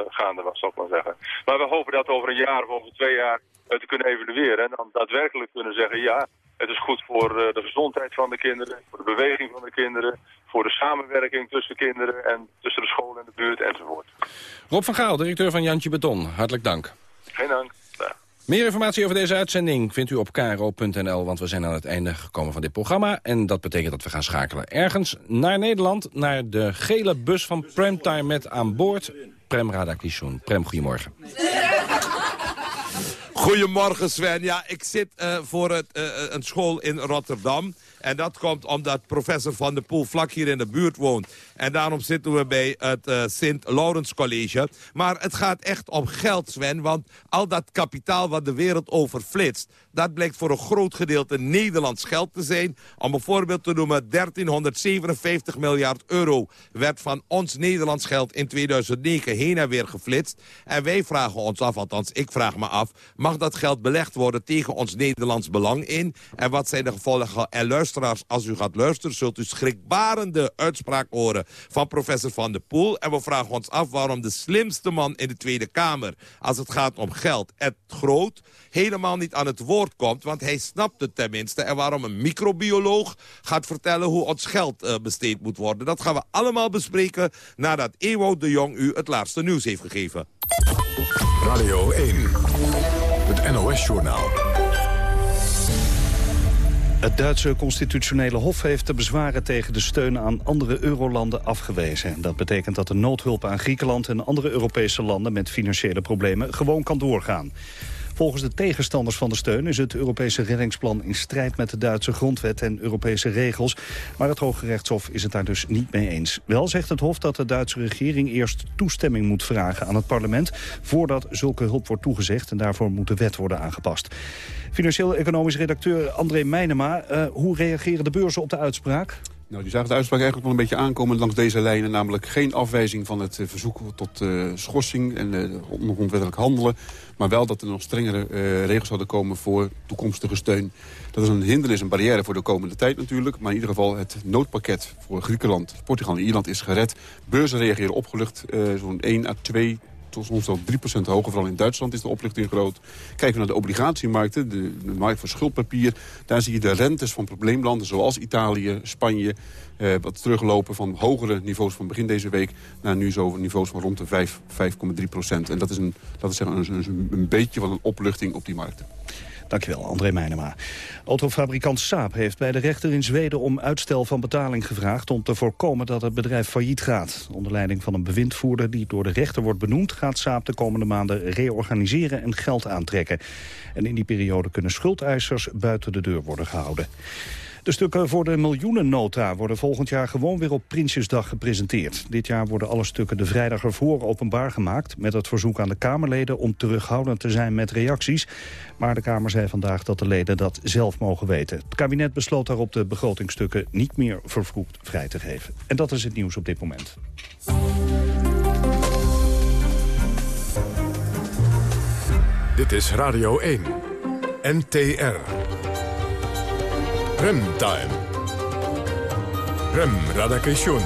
gaande was, zal ik maar zeggen. Maar we hopen dat over een jaar of over twee jaar te kunnen evalueren. En dan daadwerkelijk kunnen zeggen, ja, het is goed voor de gezondheid van de kinderen, voor de beweging van de kinderen, voor de samenwerking tussen kinderen en tussen de school en de buurt enzovoort. Rob van Gaal, directeur van Jantje Beton, hartelijk dank. Geen dank. Meer informatie over deze uitzending vindt u op kro.nl... want we zijn aan het einde gekomen van dit programma. En dat betekent dat we gaan schakelen ergens naar Nederland... naar de gele bus van Premtime met aan boord Prem Radakishun. Prem, goedemorgen. Goedemorgen Sven. Ja, ik zit uh, voor het, uh, een school in Rotterdam. En dat komt omdat professor Van der Poel vlak hier in de buurt woont. En daarom zitten we bij het uh, Sint-Laurens College. Maar het gaat echt om geld, Sven. Want al dat kapitaal wat de wereld overflitst... dat blijkt voor een groot gedeelte Nederlands geld te zijn. Om een voorbeeld te noemen, 1357 miljard euro... werd van ons Nederlands geld in 2009 heen en weer geflitst. En wij vragen ons af, althans ik vraag me af... mag dat geld belegd worden tegen ons Nederlands belang in? En wat zijn de gevolgen? En als u gaat luisteren... zult u schrikbarende uitspraak horen van professor Van der Poel. En we vragen ons af waarom de slimste man in de Tweede Kamer... als het gaat om geld, Ed Groot, helemaal niet aan het woord komt. Want hij snapt het tenminste. En waarom een microbioloog gaat vertellen hoe ons geld uh, besteed moet worden. Dat gaan we allemaal bespreken nadat Ewout de Jong u het laatste nieuws heeft gegeven. Radio 1, het NOS-journaal. Het Duitse constitutionele hof heeft de bezwaren tegen de steun aan andere eurolanden afgewezen. Dat betekent dat de noodhulp aan Griekenland en andere Europese landen met financiële problemen gewoon kan doorgaan. Volgens de tegenstanders van de steun is het Europese reddingsplan in strijd met de Duitse grondwet en Europese regels. Maar het Hoge Rechtshof is het daar dus niet mee eens. Wel zegt het Hof dat de Duitse regering eerst toestemming moet vragen aan het parlement voordat zulke hulp wordt toegezegd en daarvoor moet de wet worden aangepast. Financieel-economisch redacteur André Meijnema, uh, hoe reageren de beurzen op de uitspraak? Nou, die zagen de uitspraak eigenlijk wel een beetje aankomen langs deze lijnen. Namelijk geen afwijzing van het uh, verzoek tot uh, schorsing en uh, ongrondwettelijk handelen. Maar wel dat er nog strengere regels zouden komen voor toekomstige steun. Dat is een hindernis, een barrière voor de komende tijd natuurlijk. Maar in ieder geval het noodpakket voor Griekenland, Portugal en Ierland is gered. Beurzen reageren opgelucht. Zo'n 1 à 2 tot soms wel 3% hoger. Vooral in Duitsland is de oplichting groot. Kijken we naar de obligatiemarkten, de, markt voor schuldpapier... daar zie je de rentes van probleemlanden zoals Italië, Spanje... Eh, wat teruglopen van hogere niveaus van begin deze week... naar nu zo niveaus van rond de 5, 5,3% En dat is, een, dat is zeggen, een, een, een beetje van een opluchting op die markten. Dankjewel, André Meijnema. Autofabrikant Saab heeft bij de rechter in Zweden om uitstel van betaling gevraagd... om te voorkomen dat het bedrijf failliet gaat. Onder leiding van een bewindvoerder die door de rechter wordt benoemd... gaat Saab de komende maanden reorganiseren en geld aantrekken. En in die periode kunnen schuldeisers buiten de deur worden gehouden. De stukken voor de miljoenennota worden volgend jaar gewoon weer op Prinsjesdag gepresenteerd. Dit jaar worden alle stukken de vrijdag ervoor openbaar gemaakt... met het verzoek aan de Kamerleden om terughoudend te zijn met reacties. Maar de Kamer zei vandaag dat de leden dat zelf mogen weten. Het kabinet besloot daarop de begrotingstukken niet meer vervroegd vrij te geven. En dat is het nieuws op dit moment. Dit is Radio 1. NTR. Remtime. Rem Radakation.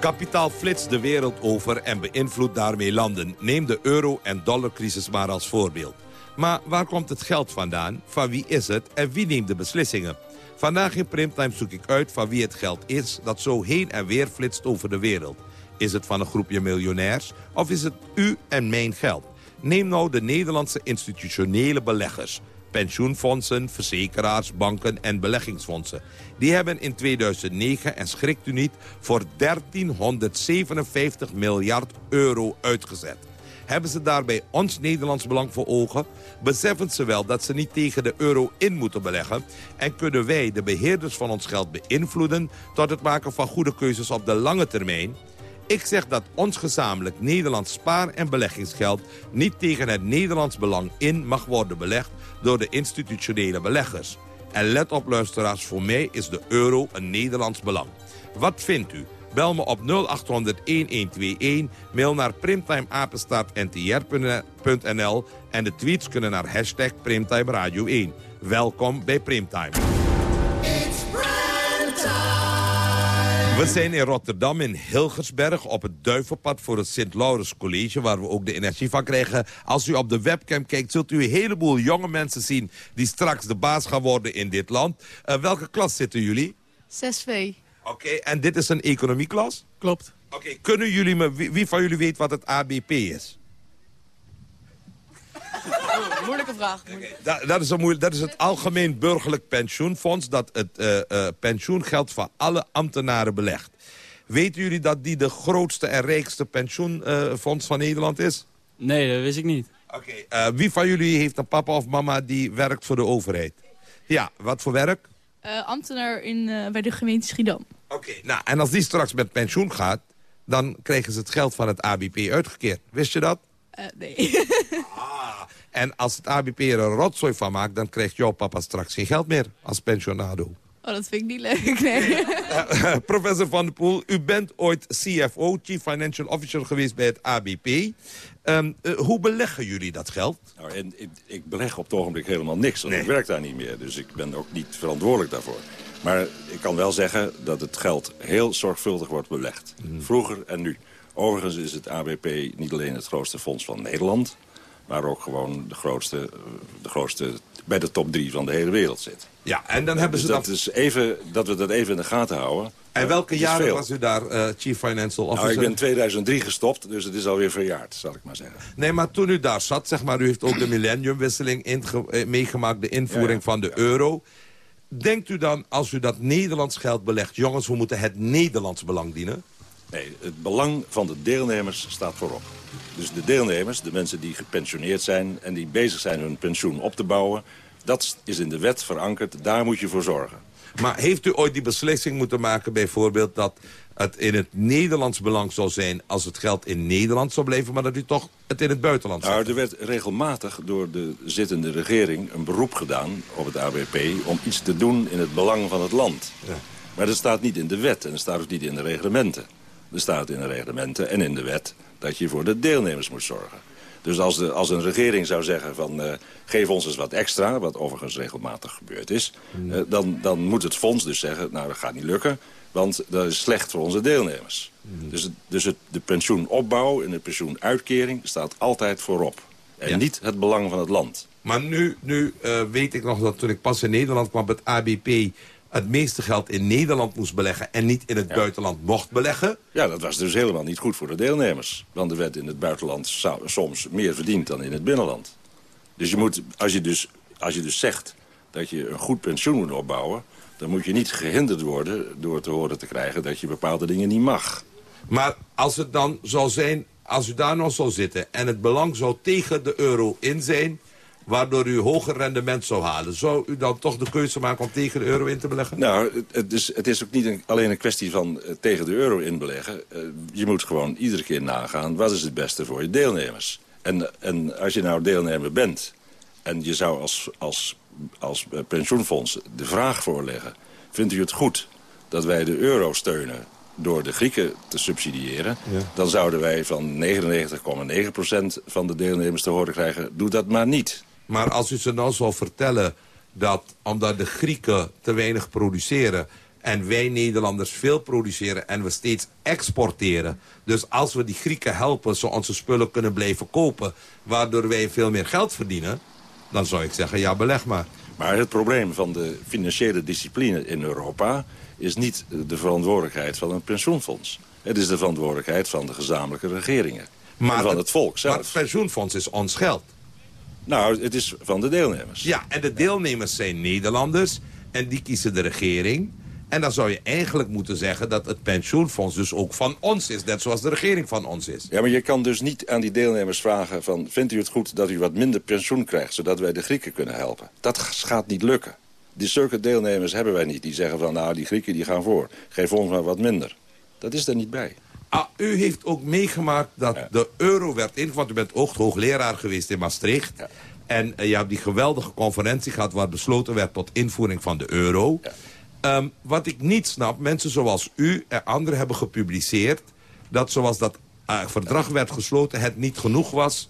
Kapitaal flitst de wereld over en beïnvloedt daarmee landen. Neem de euro- en dollarcrisis maar als voorbeeld. Maar waar komt het geld vandaan? Van wie is het? En wie neemt de beslissingen? Vandaag in Primtime zoek ik uit van wie het geld is... dat zo heen en weer flitst over de wereld. Is het van een groepje miljonairs of is het u en mijn geld? Neem nou de Nederlandse institutionele beleggers. Pensioenfondsen, verzekeraars, banken en beleggingsfondsen. Die hebben in 2009, en schrikt u niet, voor 1357 miljard euro uitgezet. Hebben ze daarbij ons Nederlands belang voor ogen? Beseffen ze wel dat ze niet tegen de euro in moeten beleggen? En kunnen wij de beheerders van ons geld beïnvloeden... tot het maken van goede keuzes op de lange termijn? Ik zeg dat ons gezamenlijk Nederlands spaar- en beleggingsgeld... niet tegen het Nederlands belang in mag worden belegd... door de institutionele beleggers. En let op luisteraars, voor mij is de euro een Nederlands belang. Wat vindt u? Bel me op 0800-1121. Mail naar primtimeapenstaartntr.nl. En de tweets kunnen naar hashtag Primtime Radio 1. Welkom bij Primtime. We zijn in Rotterdam in Hilgersberg op het Duivenpad voor het Sint-Laurens College... waar we ook de energie van krijgen. Als u op de webcam kijkt, zult u een heleboel jonge mensen zien... die straks de baas gaan worden in dit land. Uh, welke klas zitten jullie? 6V. Oké, en dit is een economieklas? Klopt. Oké, kunnen jullie me... Wie, wie van jullie weet wat het ABP is? Moeilijke vraag. Da- dat, is een moeilijk, dat is het Algemeen Burgerlijk Pensioenfonds... dat het eh, eh, pensioengeld van alle ambtenaren belegt. Weten jullie dat die de grootste en rijkste pensioenfonds van Nederland is? Nee, dat wist ik niet. Oké. eh, wie van jullie heeft een papa of mama die werkt voor de overheid? Ja, wat voor werk? Eh, ambtenaar in, eh, bij de gemeente Schiedam. Oké, nou, en als die straks met pensioen gaat... dan krijgen ze het geld van het ABP uitgekeerd. Wist je dat? Eh, nee. En als het ABP er een rotzooi van maakt... dan krijgt jouw papa straks geen geld meer als pensionado. Oh, dat vind ik niet leuk, nee. Professor Van der Poel, u bent ooit CFO, Chief Financial Officer geweest bij het ABP. Ehm, eh, hoe beleggen jullie dat geld? Nou, en ik, ik beleg op het ogenblik helemaal niks, want ik werk daar niet meer. Dus ik ben ook niet verantwoordelijk daarvoor. Maar ik kan wel zeggen dat het geld heel zorgvuldig wordt belegd. Vroeger en nu. Overigens is het ABP niet alleen het grootste fonds van Nederland... maar ook gewoon de grootste, eh, de grootste bij de top drie van de hele wereld zit. Ja, en dan hebben Dus ze dat, dat... is even, dat we dat even in de gaten houden. En welke is jaren was u daar eh, Chief Financial Officer? Nou, ik ben in 2003 gestopt, dus het is alweer verjaard, zal ik maar zeggen. Nee, maar toen u daar zat, zeg maar, u heeft ook de millenniumwisseling eh, meegemaakt, de invoering van de euro. Denkt u dan, als u dat Nederlands geld belegt, jongens, we moeten het Nederlands belang dienen? Nee, het belang van de deelnemers staat voorop. Dus de deelnemers, de mensen die gepensioneerd zijn... en die bezig zijn hun pensioen op te bouwen... dat is in de wet verankerd, daar moet je voor zorgen. Maar heeft u ooit die beslissing moeten maken, bijvoorbeeld... dat het in het Nederlands belang zou zijn als het geld in Nederland zou blijven... maar dat u toch het in het buitenland zou Nou, er werd regelmatig door de zittende regering een beroep gedaan op het ABP... om iets te doen in het belang van het land. Maar dat staat niet in de wet en dat staat ook niet in de reglementen. Er staat in de reglementen en in de wet dat je voor de deelnemers moet zorgen. Dus als, de, als een regering zou zeggen van eh, geef ons eens wat extra... wat overigens regelmatig gebeurd is... eh, dan, dan moet het fonds dus zeggen, nou dat gaat niet lukken... want dat is slecht voor onze deelnemers. Dus, het, dus het, de pensioenopbouw en de pensioenuitkering staat altijd voorop. En niet het belang van het land. Maar nu, nu eh, weet ik nog dat toen ik pas in Nederland kwam... het ABP het meeste geld in Nederland moest beleggen... en niet in het buitenland mocht beleggen. Ja, dat was dus helemaal niet goed voor de deelnemers. Want er werd in het buitenland zou- soms meer verdiend dan in het binnenland. Dus, je moet, als, je dus als je dus zegt dat je een goed pensioen moet opbouwen... dan moet je niet gehinderd worden door te horen te krijgen... dat je bepaalde dingen niet mag. Maar als het dan zou zijn, als u daar nog zou zitten... en het belang zou tegen de euro in zijn... waardoor u hoger rendement zou halen... zou u dan toch de keuze maken om tegen de euro in te beleggen? Nou, het- is, het is ook niet een- alleen een kwestie van eh, tegen de euro inbeleggen. Eh, je moet gewoon iedere keer nagaan... wat is het beste voor je deelnemers. En, en als je nou deelnemer bent... en je zou als, als, als eh, pensioenfonds de vraag voorleggen... vindt u het goed dat wij de euro steunen door de Grieken te subsidiëren... dan zouden wij van 99,9% van de deelnemers te horen krijgen... doe dat maar niet. Maar als u ze nou zou vertellen dat omdat de Grieken te weinig produceren... en wij Nederlanders veel produceren en we steeds exporteren... dus als we die Grieken helpen, ze onze spullen kunnen blijven kopen... waardoor wij veel meer geld verdienen... dan zou ik zeggen, ja, beleg maar. Maar het probleem van de financiële discipline in Europa... is niet de verantwoordelijkheid van een pensioenfonds. Het is de verantwoordelijkheid van de gezamenlijke regeringen. Maar en van het- het volk zelf. Maar het pensioenfonds is ons geld. Nou, het is van de deelnemers. Ja, en de deelnemers zijn Nederlanders en die kiezen de regering. En dan zou je eigenlijk moeten zeggen dat het pensioenfonds dus ook van ons is. Net zoals de regering van ons is. Ja, maar je kan dus niet aan die deelnemers vragen van... vindt u het goed dat u wat minder pensioen krijgt... zodat wij de Grieken kunnen helpen? Dat gaat niet lukken. Die zulke deelnemers hebben wij niet. Die zeggen van, nou, die Grieken die gaan voor. Geef ons maar wat minder. Dat is er niet bij. Ah, u heeft ook meegemaakt dat de euro werd ingevoerd. U bent ook hoogleraar geweest in Maastricht. En eh, je hebt die geweldige conferentie gehad... waar besloten werd tot invoering van de euro. Ehm, wat ik niet snap, mensen zoals u en anderen hebben gepubliceerd... dat zoals dat eh, verdrag werd gesloten het niet genoeg was...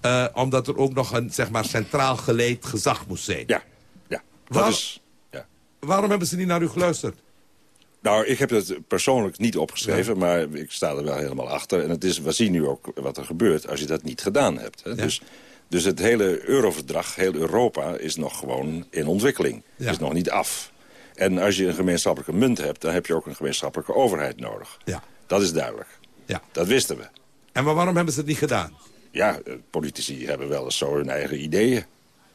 eh, omdat er ook nog een zeg maar, centraal geleid gezag moest zijn. Ja, ja. Waar- is- Waarom hebben ze niet naar u geluisterd? Nou, ik heb het persoonlijk niet opgeschreven, maar ik sta er wel helemaal achter. En het is, we zien nu ook wat er gebeurt als je dat niet gedaan hebt. Hè. Dus, dus het hele euroverdrag, heel Europa, is nog gewoon in ontwikkeling. Ja. Is nog niet af. En als je een gemeenschappelijke munt hebt, dan heb je ook een gemeenschappelijke overheid nodig. Ja. Dat is duidelijk. Ja. Dat wisten we. En maar waarom hebben ze het niet gedaan? Ja, eh, politici hebben wel eens zo hun eigen ideeën.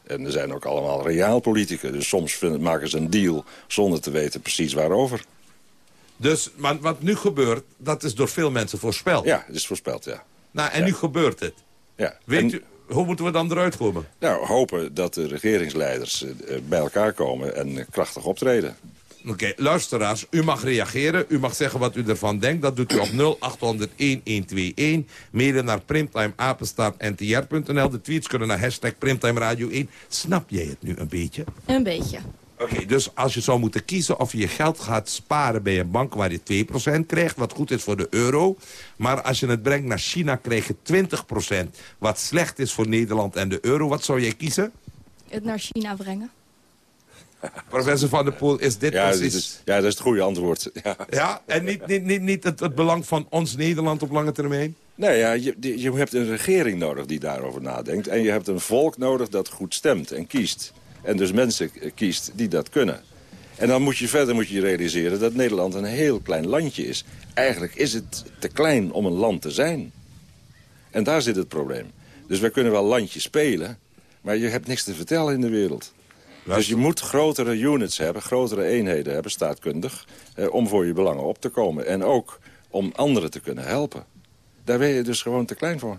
En er zijn ook allemaal realpolitici. Dus soms vinden, maken ze een deal zonder te weten precies waarover. Dus maar wat nu gebeurt, dat is door veel mensen voorspeld. Ja, het is voorspeld, ja. Nou, en nu gebeurt het. ja. Weet En- u, hoe moeten we dan eruit komen? Nou, hopen dat de regeringsleiders eh, bij elkaar komen en krachtig optreden. Oké, luisteraars, u mag reageren. U mag zeggen wat u ervan denkt. Dat doet u op 0800-1121. Mailen naar primtimeapenstaartntr.nl. De tweets kunnen naar hashtag Primtime Radio 1. Snap jij het nu een beetje? Een beetje. Oké, dus als je zou moeten kiezen of je je geld gaat sparen bij een bank waar je 2% krijgt, wat goed is voor de euro. Maar als je het brengt naar China krijg je 20%, wat slecht is voor Nederland en de euro. Wat zou jij kiezen? Het naar China brengen. Professor Van der Poel, is dit Ja, precies... dit is, ja, dat is het goede antwoord. Ja. Ja, en niet, niet, niet, niet het, het belang van ons Nederland op lange termijn? Nee, ja, je, je hebt een regering nodig die daarover nadenkt. En je hebt een volk nodig dat goed stemt en kiest. En dus mensen kiest die dat kunnen. En dan moet je verder moet je realiseren dat Nederland een heel klein landje is. Eigenlijk is het te klein om een land te zijn. En daar zit het probleem. Dus wij kunnen wel landje spelen, maar je hebt niks te vertellen in de wereld. Dus je moet grotere units hebben, grotere eenheden hebben, staatkundig... Eh, om voor je belangen op te komen. En ook om anderen te kunnen helpen. Daar ben je dus gewoon te klein voor.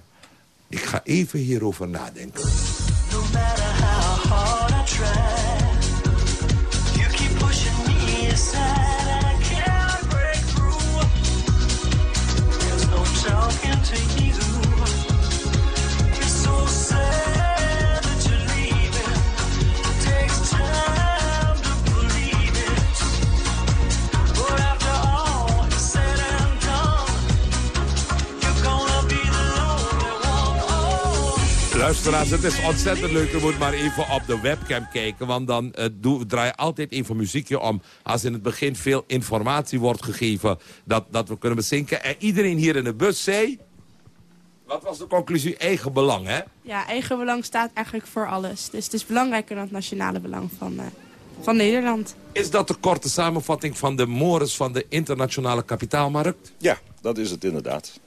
Ik ga even hierover nadenken. Luisteraars, het is ontzettend leuk. U moet maar even op de webcam kijken. Want dan eh, doe, draai je altijd even muziekje om. Als in het begin veel informatie wordt gegeven. Dat, dat we kunnen bezinken. En iedereen hier in de bus zei... Wat was de conclusie? Eigen belang, hè? Ja, eigen belang staat eigenlijk voor alles. Dus het is belangrijker dan het nationale belang van, eh, van Nederland. Is dat de korte samenvatting van de mores van de internationale kapitaalmarkt? Ja, dat is het inderdaad.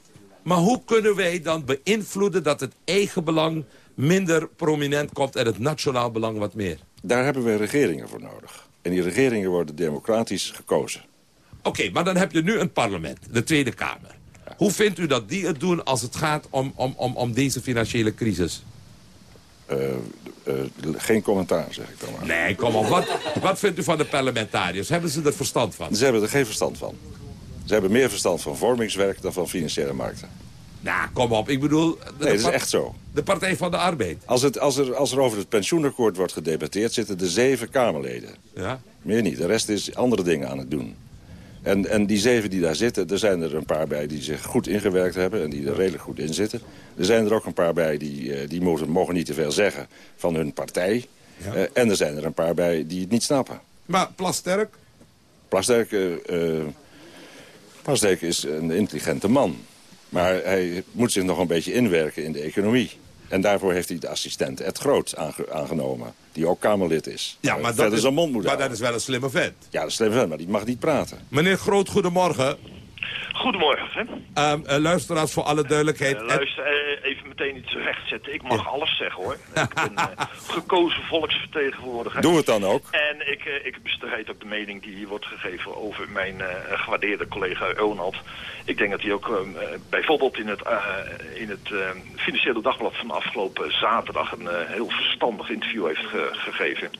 Maar hoe kunnen wij dan beïnvloeden dat het eigen belang minder prominent komt en het nationaal belang wat meer? Daar hebben we regeringen voor nodig. En die regeringen worden democratisch gekozen. Oké, maar dan heb je nu een parlement, de Tweede Kamer. Hoe vindt u dat die het doen als het gaat om, om, om, om deze financiële crisis? Eh, eh, geen commentaar, zeg ik dan maar. Nee, kom op. Wat, wat vindt u van de parlementariërs? Hebben ze er verstand van? Ze hebben er geen verstand van. Ze hebben meer verstand van vormingswerk dan van financiële markten. Nou, kom op. Ik bedoel... de- Nee, dat is de- echt zo. De Partij van de Arbeid. Als, het, als, er, als er over het pensioenakkoord wordt gedebatteerd... zitten er zeven Kamerleden. Ja? Meer niet. De rest is andere dingen aan het doen. En, en die zeven die daar zitten, er zijn er een paar bij die zich goed ingewerkt hebben... en die er redelijk goed in zitten. Er zijn er ook een paar bij die, eh, die mogen, mogen niet te veel zeggen van hun partij. Eh, en er zijn er een paar bij die het niet snappen. Maar Plasterk? Plasterk, eh, Plasterk is een intelligente man. Maar hij moet zich nog een beetje inwerken in de economie. En daarvoor heeft hij de assistent Ed Groot aange- aangenomen. Die ook Kamerlid is. Ja, Eh, maar, dat verder is, mond maar dat is wel een slimme vent. Ja, dat is slim vent, maar die mag niet praten. Meneer Groot, goedemorgen. Goedemorgen. Ehm, eh, luisteraars, voor alle duidelijkheid. Eh, luister, eh, even meteen iets rechtzetten. Ik mag alles zeggen hoor. Ik ben gekozen volksvertegenwoordiger. Doe het dan ook. En ik, ik bestrijd ook de mening die hier wordt gegeven over mijn gewaardeerde collega Ronald. Ik denk dat hij ook ehm, eh, bijvoorbeeld in het, in het eh, Financiële Dagblad van afgelopen zaterdag een heel verstandig interview heeft ge- gegeven.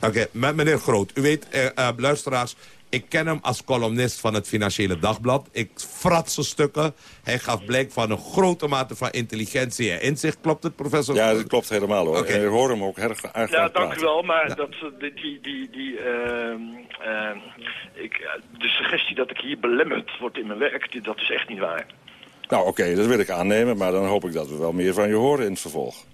Oké, meneer Groot. U weet, eh, luisteraars, ik ken hem als columnist van het Financiële Dagblad. Ik frat zijn stukken. Hij gaf blijk van een grote mate van intelligentie en inzicht. Klopt het, professor? Ja, dat klopt helemaal hoor. En ik hoor hem ook erg, Ja, dank u praten. wel. Maar dat, eh, die, die, die, die, ehm, ehm, ik, eh, de suggestie dat ik hier belemmerd word in mijn werk, dat is echt niet waar. Nou oké, dat wil ik aannemen. Maar dan hoop ik dat we wel meer van je horen in het vervolg.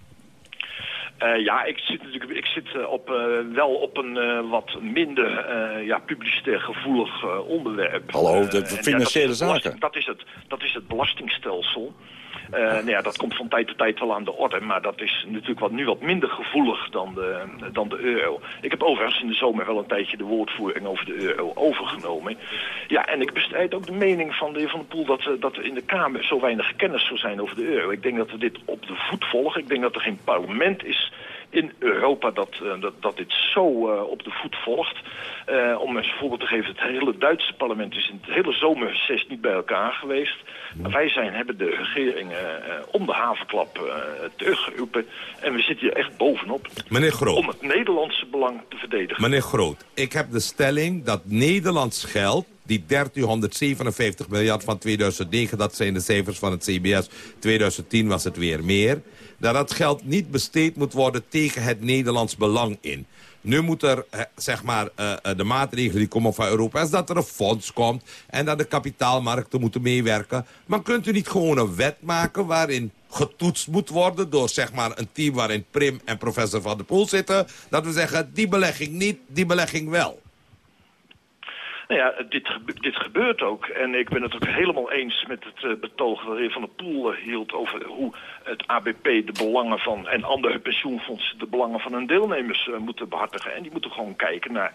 Eh, ja, ik zit natuurlijk ik zit, eh, op, eh, wel op een wat minder ja, publicitair gevoelig onderwerp. Hallo, de ja, financiële dat zaken. Dat is, het, dat is het belastingstelsel. Eh, nou ja, dat komt van tijd tot tijd wel aan de orde, maar dat is natuurlijk wat, nu wat minder gevoelig dan de, dan de euro. Ik heb overigens in de zomer wel een tijdje de woordvoering over de euro overgenomen. Ja, en ik bestrijd ook de mening van de heer Van der Poel dat, dat er in de Kamer zo weinig kennis zou zijn over de euro. Ik denk dat we dit op de voet volgen. Ik denk dat er geen parlement is in Europa dat, uh, dat, dat dit zo uh, op de voet volgt. Uh, om een voorbeeld te geven, het hele Duitse parlement is in het hele zomerreces niet bij elkaar geweest. Maar wij zijn, hebben de regering om de havenklap teruggeroepen. En we zitten hier echt bovenop. Meneer Groot. Om het Nederlandse belang te verdedigen. Meneer Groot, ik heb de stelling dat Nederlands geld die 1357 miljard van 2009, dat zijn de cijfers van het CBS. 2010 was het weer meer. Dat dat geld niet besteed moet worden tegen het Nederlands belang in. Nu moet er, zeg maar, uh, de maatregelen die komen van Europa... is dat er een fonds komt en dat de kapitaalmarkten moeten meewerken. Maar kunt u niet gewoon een wet maken waarin getoetst moet worden... door zeg maar, een team waarin Prim en professor Van der Poel zitten... dat we zeggen, die belegging niet, die belegging wel. Nou ja, dit, dit gebeurt ook. En ik ben het ook helemaal eens met het uh, betoog dat de heer Van der Poel uh, hield... over hoe het ABP de belangen van... en andere pensioenfondsen de belangen van hun deelnemers uh, moeten behartigen. En die moeten gewoon kijken naar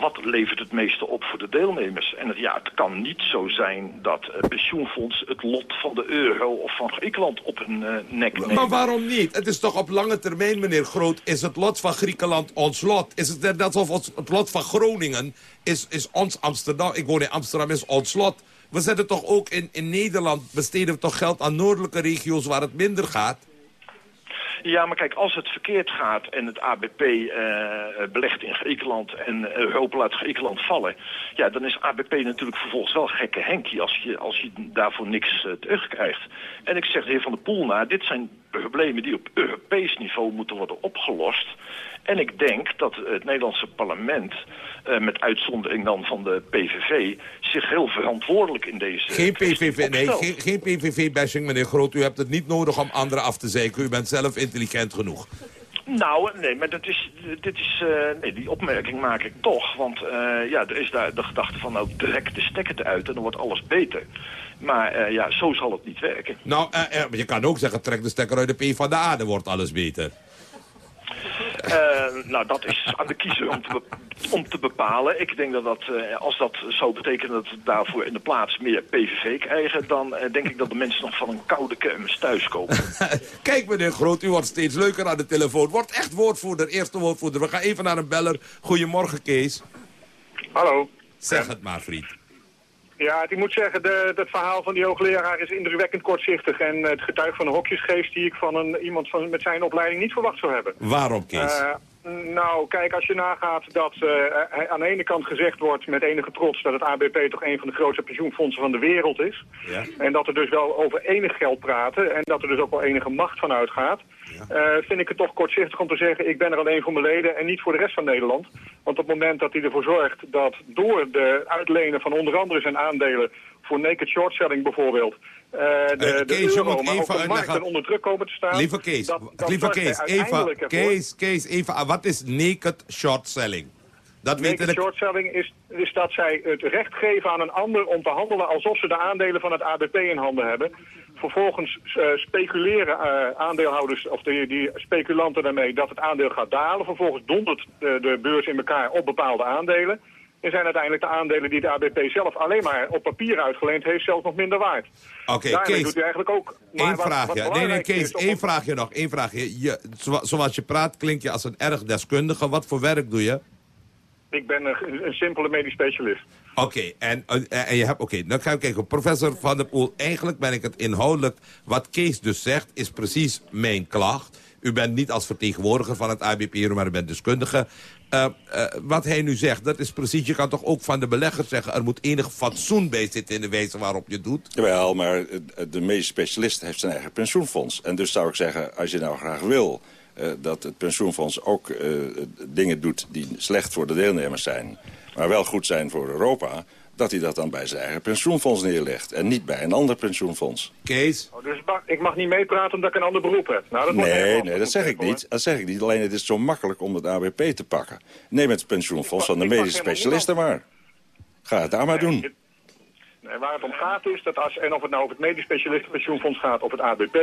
wat levert het meeste op voor de deelnemers. En het, ja, het kan niet zo zijn dat uh, pensioenfonds het lot van de euro of van Griekenland op hun uh, nek nemen. Maar waarom niet? Het is toch op lange termijn, meneer Groot, is het lot van Griekenland ons lot? Is het net alsof het lot van Groningen is, is ons Amsterdam, ik woon in Amsterdam, is ons lot. We zetten toch ook in, in Nederland, besteden we toch geld aan noordelijke regio's waar het minder gaat? Ja, maar kijk, als het verkeerd gaat en het ABP uh, belegt in Griekenland en Europa laat Griekenland vallen, ja, dan is ABP natuurlijk vervolgens wel gekke henkie als je, als je daarvoor niks uh, terugkrijgt. En ik zeg de heer Van der Poel na, dit zijn problemen die op Europees niveau moeten worden opgelost. En ik denk dat het Nederlandse parlement, uh, met uitzondering dan van de PVV, zich heel verantwoordelijk in deze Geen PVV, nee, geen, geen PVV-bashing, meneer Groot. U hebt het niet nodig om anderen af te zeiken. U bent zelf intelligent genoeg. Nou, nee, maar dat is, dit is, uh, nee, die opmerking maak ik toch. Want uh, ja, er is daar de gedachte van, nou, trek de stekker eruit en dan wordt alles beter. Maar uh, ja, zo zal het niet werken. Nou, je kan ook zeggen, trek de stekker uit de P van de A, dan wordt alles beter. Uh, nou, dat is aan de kiezer om te, om te bepalen. Ik denk dat, dat uh, als dat zou betekenen dat we daarvoor in de plaats meer PVV krijgen... dan uh, denk ik dat de mensen nog van een koude kermis thuiskomen. Kijk meneer Groot, u wordt steeds leuker aan de telefoon. Wordt echt woordvoerder, eerste woordvoerder. We gaan even naar een beller. Goedemorgen Kees. Hallo. Zeg het maar, vriend. Ja, ik moet zeggen, de, het verhaal van die hoogleraar is indrukwekkend kortzichtig. En het getuig van een hokjesgeest die ik van een, iemand van, met zijn opleiding niet verwacht zou hebben. Waarom, Kees? Uh, nou, kijk, als je nagaat dat uh, aan de ene kant gezegd wordt met enige trots... dat het ABP toch een van de grootste pensioenfondsen van de wereld is. Ja. En dat er dus wel over enig geld praten en dat er dus ook wel enige macht van uitgaat. Ja. Uh, vind ik het toch kortzichtig om te zeggen, ik ben er alleen voor mijn leden en niet voor de rest van Nederland. Want op het moment dat hij ervoor zorgt dat door de uitlenen van onder andere zijn aandelen voor naked short selling bijvoorbeeld... Uh, de, uh, Kees, de euro, maar de markten onder druk komen te staan. Lieve Kees, dat, dat lieve Kees, even, Kees, even, wat is naked short selling? Dat naked short selling is, is dat zij het recht geven aan een ander om te handelen alsof ze de aandelen van het ABP in handen hebben. Vervolgens uh, speculeren uh, aandeelhouders, of die, die speculanten daarmee, dat het aandeel gaat dalen. Vervolgens dondert de, de beurs in elkaar op bepaalde aandelen. En zijn uiteindelijk de aandelen die de ABP zelf alleen maar op papier uitgeleend heeft, zelfs nog minder waard. Oké, okay, Kees. doet hij eigenlijk ook... Eén vraagje. Nee, nee, Kees, één vraagje nog. Één vraagje. Je, zo, zoals je praat, klink je als een erg deskundige. Wat voor werk doe je? Ik ben een, een simpele medisch specialist. Oké, en, en je hebt, oké, dan gaan we kijken. Professor Van der Poel, eigenlijk ben ik het inhoudelijk, wat Kees dus zegt, is precies mijn klacht. U bent niet als vertegenwoordiger van het ABP, maar u bent deskundige. Uh, wat hij nu zegt, dat is precies... je kan toch ook van de beleggers zeggen... er moet enig fatsoen bij zitten in de wijze waarop je doet? Jawel, maar de medisch specialist heeft zijn eigen pensioenfonds. En dus zou ik zeggen, als je nou graag wil... Uh, dat het pensioenfonds ook dingen doet die slecht voor de deelnemers zijn... maar wel goed zijn voor Europa dat hij dat dan bij zijn eigen pensioenfonds neerlegt... en niet bij een ander pensioenfonds. Kees? Oh, dus ik mag niet meepraten omdat ik een ander beroep heb? Nou, dat nee, nee, dat zeg ik niet. Dat zeg ik niet. Alleen het is zo makkelijk om het ABP te pakken. Neem het pensioenfonds van de medische specialisten maar. Ga het daar maar doen. Nee, waar het om gaat is dat als, en of het nou over het medisch specialistenpensioenfonds gaat of het ABP,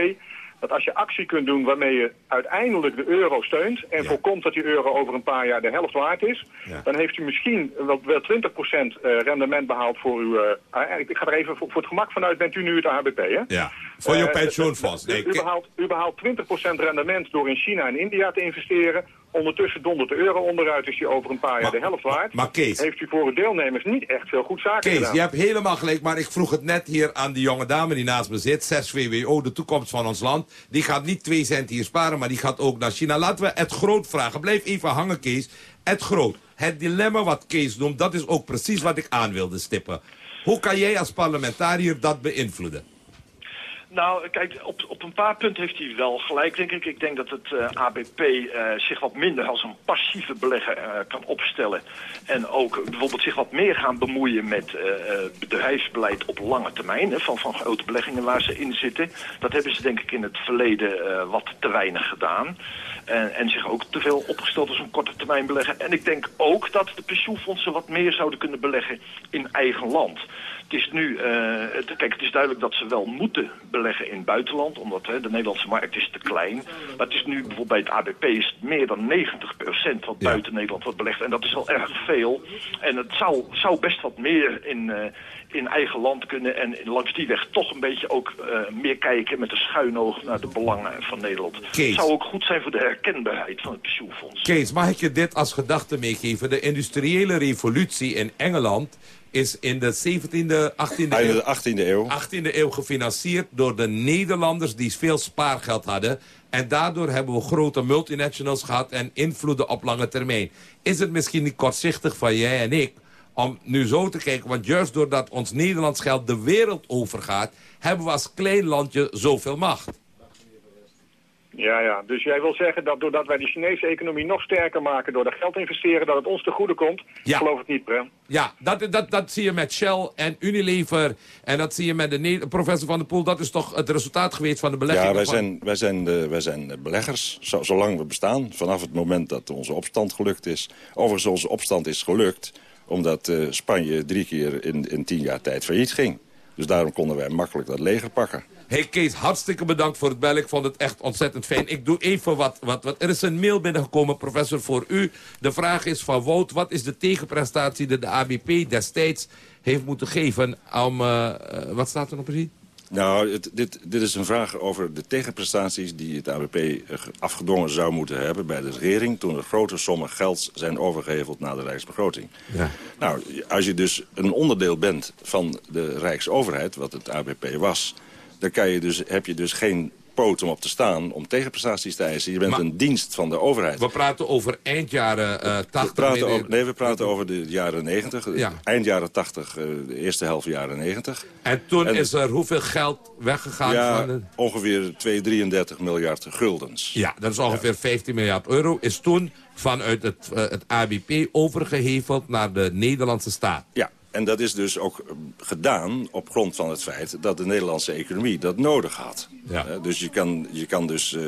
dat als je actie kunt doen waarmee je uiteindelijk de euro steunt en voorkomt dat die euro over een paar jaar de helft waard is, dan heeft u misschien wel, wel 20% eh, rendement behaald voor uw... eh, ik ga er even voor, voor het gemak vanuit, bent u nu het ABP, hè? Ja, voor Eh, pensioenfonds. Nee, u, behaalt, u behaalt 20% rendement door in China en India te investeren. Ondertussen dondert de euro onderuit, is die over een paar jaar de helft waard. maar Kees- Heeft u voor de deelnemers niet echt veel goed zaken Kees, gedaan. je hebt helemaal gelijk, maar ik vroeg het net hier aan die jonge dame die naast me zit. 6 VWO, de toekomst van ons land. Die gaat niet 2 cent hier sparen, maar die gaat ook naar China. Laten we het groot vragen. Blijf even hangen, Kees. Het groot. Het dilemma wat Kees noemt, dat is ook precies wat ik aan wilde stippen. Hoe kan jij als parlementariër dat beïnvloeden? Nou, kijk, op, op een paar punten heeft hij wel gelijk, denk ik. Ik denk dat het eh, ABP eh, zich wat minder als een passieve belegger eh, kan opstellen. En ook bijvoorbeeld zich wat meer gaan bemoeien met bedrijfsbeleid op lange termijn. Van, van grote beleggingen waar ze in zitten. Dat hebben ze denk ik in het verleden wat te weinig gedaan. En, en zich ook te veel opgesteld als een korte termijn belegger. En ik denk ook dat de pensioenfondsen wat meer zouden kunnen beleggen in eigen land. Het is nu, eh, het- kijk, het is duidelijk dat ze wel moeten beleggen in het buitenland, omdat hè, de Nederlandse markt is te klein. Maar het is nu bijvoorbeeld bij het ABP is meer dan 90% wat buiten Nederland wordt belegd. En dat is wel erg veel. En het zou, zou best wat meer in, eh, in eigen land kunnen. En langs die weg toch een beetje ook eh, meer kijken met een schuin oog naar de belangen van Nederland. Kees. Het zou ook goed zijn voor de herkenbaarheid van het pensioenfonds. Kees, mag ik je dit als gedachte meegeven? De industriële revolutie in Engeland is in de 17e, 18e Einde eeuw... de 18e eeuw. 18e eeuw gefinancierd door de Nederlanders die veel spaargeld hadden. En daardoor hebben we grote multinationals gehad en invloeden op lange termijn. Is het misschien niet kortzichtig van jij en ik om nu zo te kijken? Want juist doordat ons Nederlands geld de wereld overgaat... hebben we als klein landje zoveel macht. Ja, ja. Dus jij wil zeggen dat doordat wij de Chinese economie nog sterker maken door er geld te investeren, dat het ons te goede komt? Ja. Ik geloof het niet, Prem. Ja, dat, dat, dat zie je met Shell en Unilever. En dat zie je met de professor Van der Poel. Dat is toch het resultaat geweest van de beleggingen Ja, wij van- zijn, wij zijn, de, wij zijn de beleggers, zo- zolang we bestaan. Vanaf het moment dat onze opstand gelukt is. Overigens, onze opstand is gelukt omdat eh, Spanje drie keer in, in tien jaar tijd failliet ging. Dus daarom konden wij makkelijk dat leger pakken. Hey Kees, hartstikke bedankt voor het bellen. Ik vond het echt ontzettend fijn. Ik doe even wat, wat, wat. Er is een mail binnengekomen, professor, voor u. De vraag is van Wout, wat is de tegenprestatie die de ABP destijds heeft moeten geven om... eh, eh, wat staat er nog precies? Nou, het, dit, dit is een vraag over de tegenprestaties die het ABP eh, ge- afgedwongen zou moeten hebben bij de regering... toen er grote sommen geld zijn overgeheveld naar de Rijksbegroting. Ja. Nou, als je dus een onderdeel bent van de Rijksoverheid, wat het ABP was... dan kan je dus, heb je dus geen poot om op te staan om tegenprestaties te eisen. Je bent Maar- een dienst van de overheid. We praten over eind jaren eh 80. We praten midden- over, nee, we praten over de jaren 90. Ja. Eind jaren 80, eh, de eerste helft jaren 90. En toen En- is er hoeveel geld weggegaan ja, van de... ongeveer 233 miljard guldens. Ja, dat is ongeveer 15 miljard euro. Is toen vanuit het, eh, het ABP overgeheveld naar de Nederlandse staat. Ja, en dat is dus ook eh, gedaan op grond van het feit dat de Nederlandse economie dat nodig had. Ja. Eh, dus je kan, je kan dus... eh,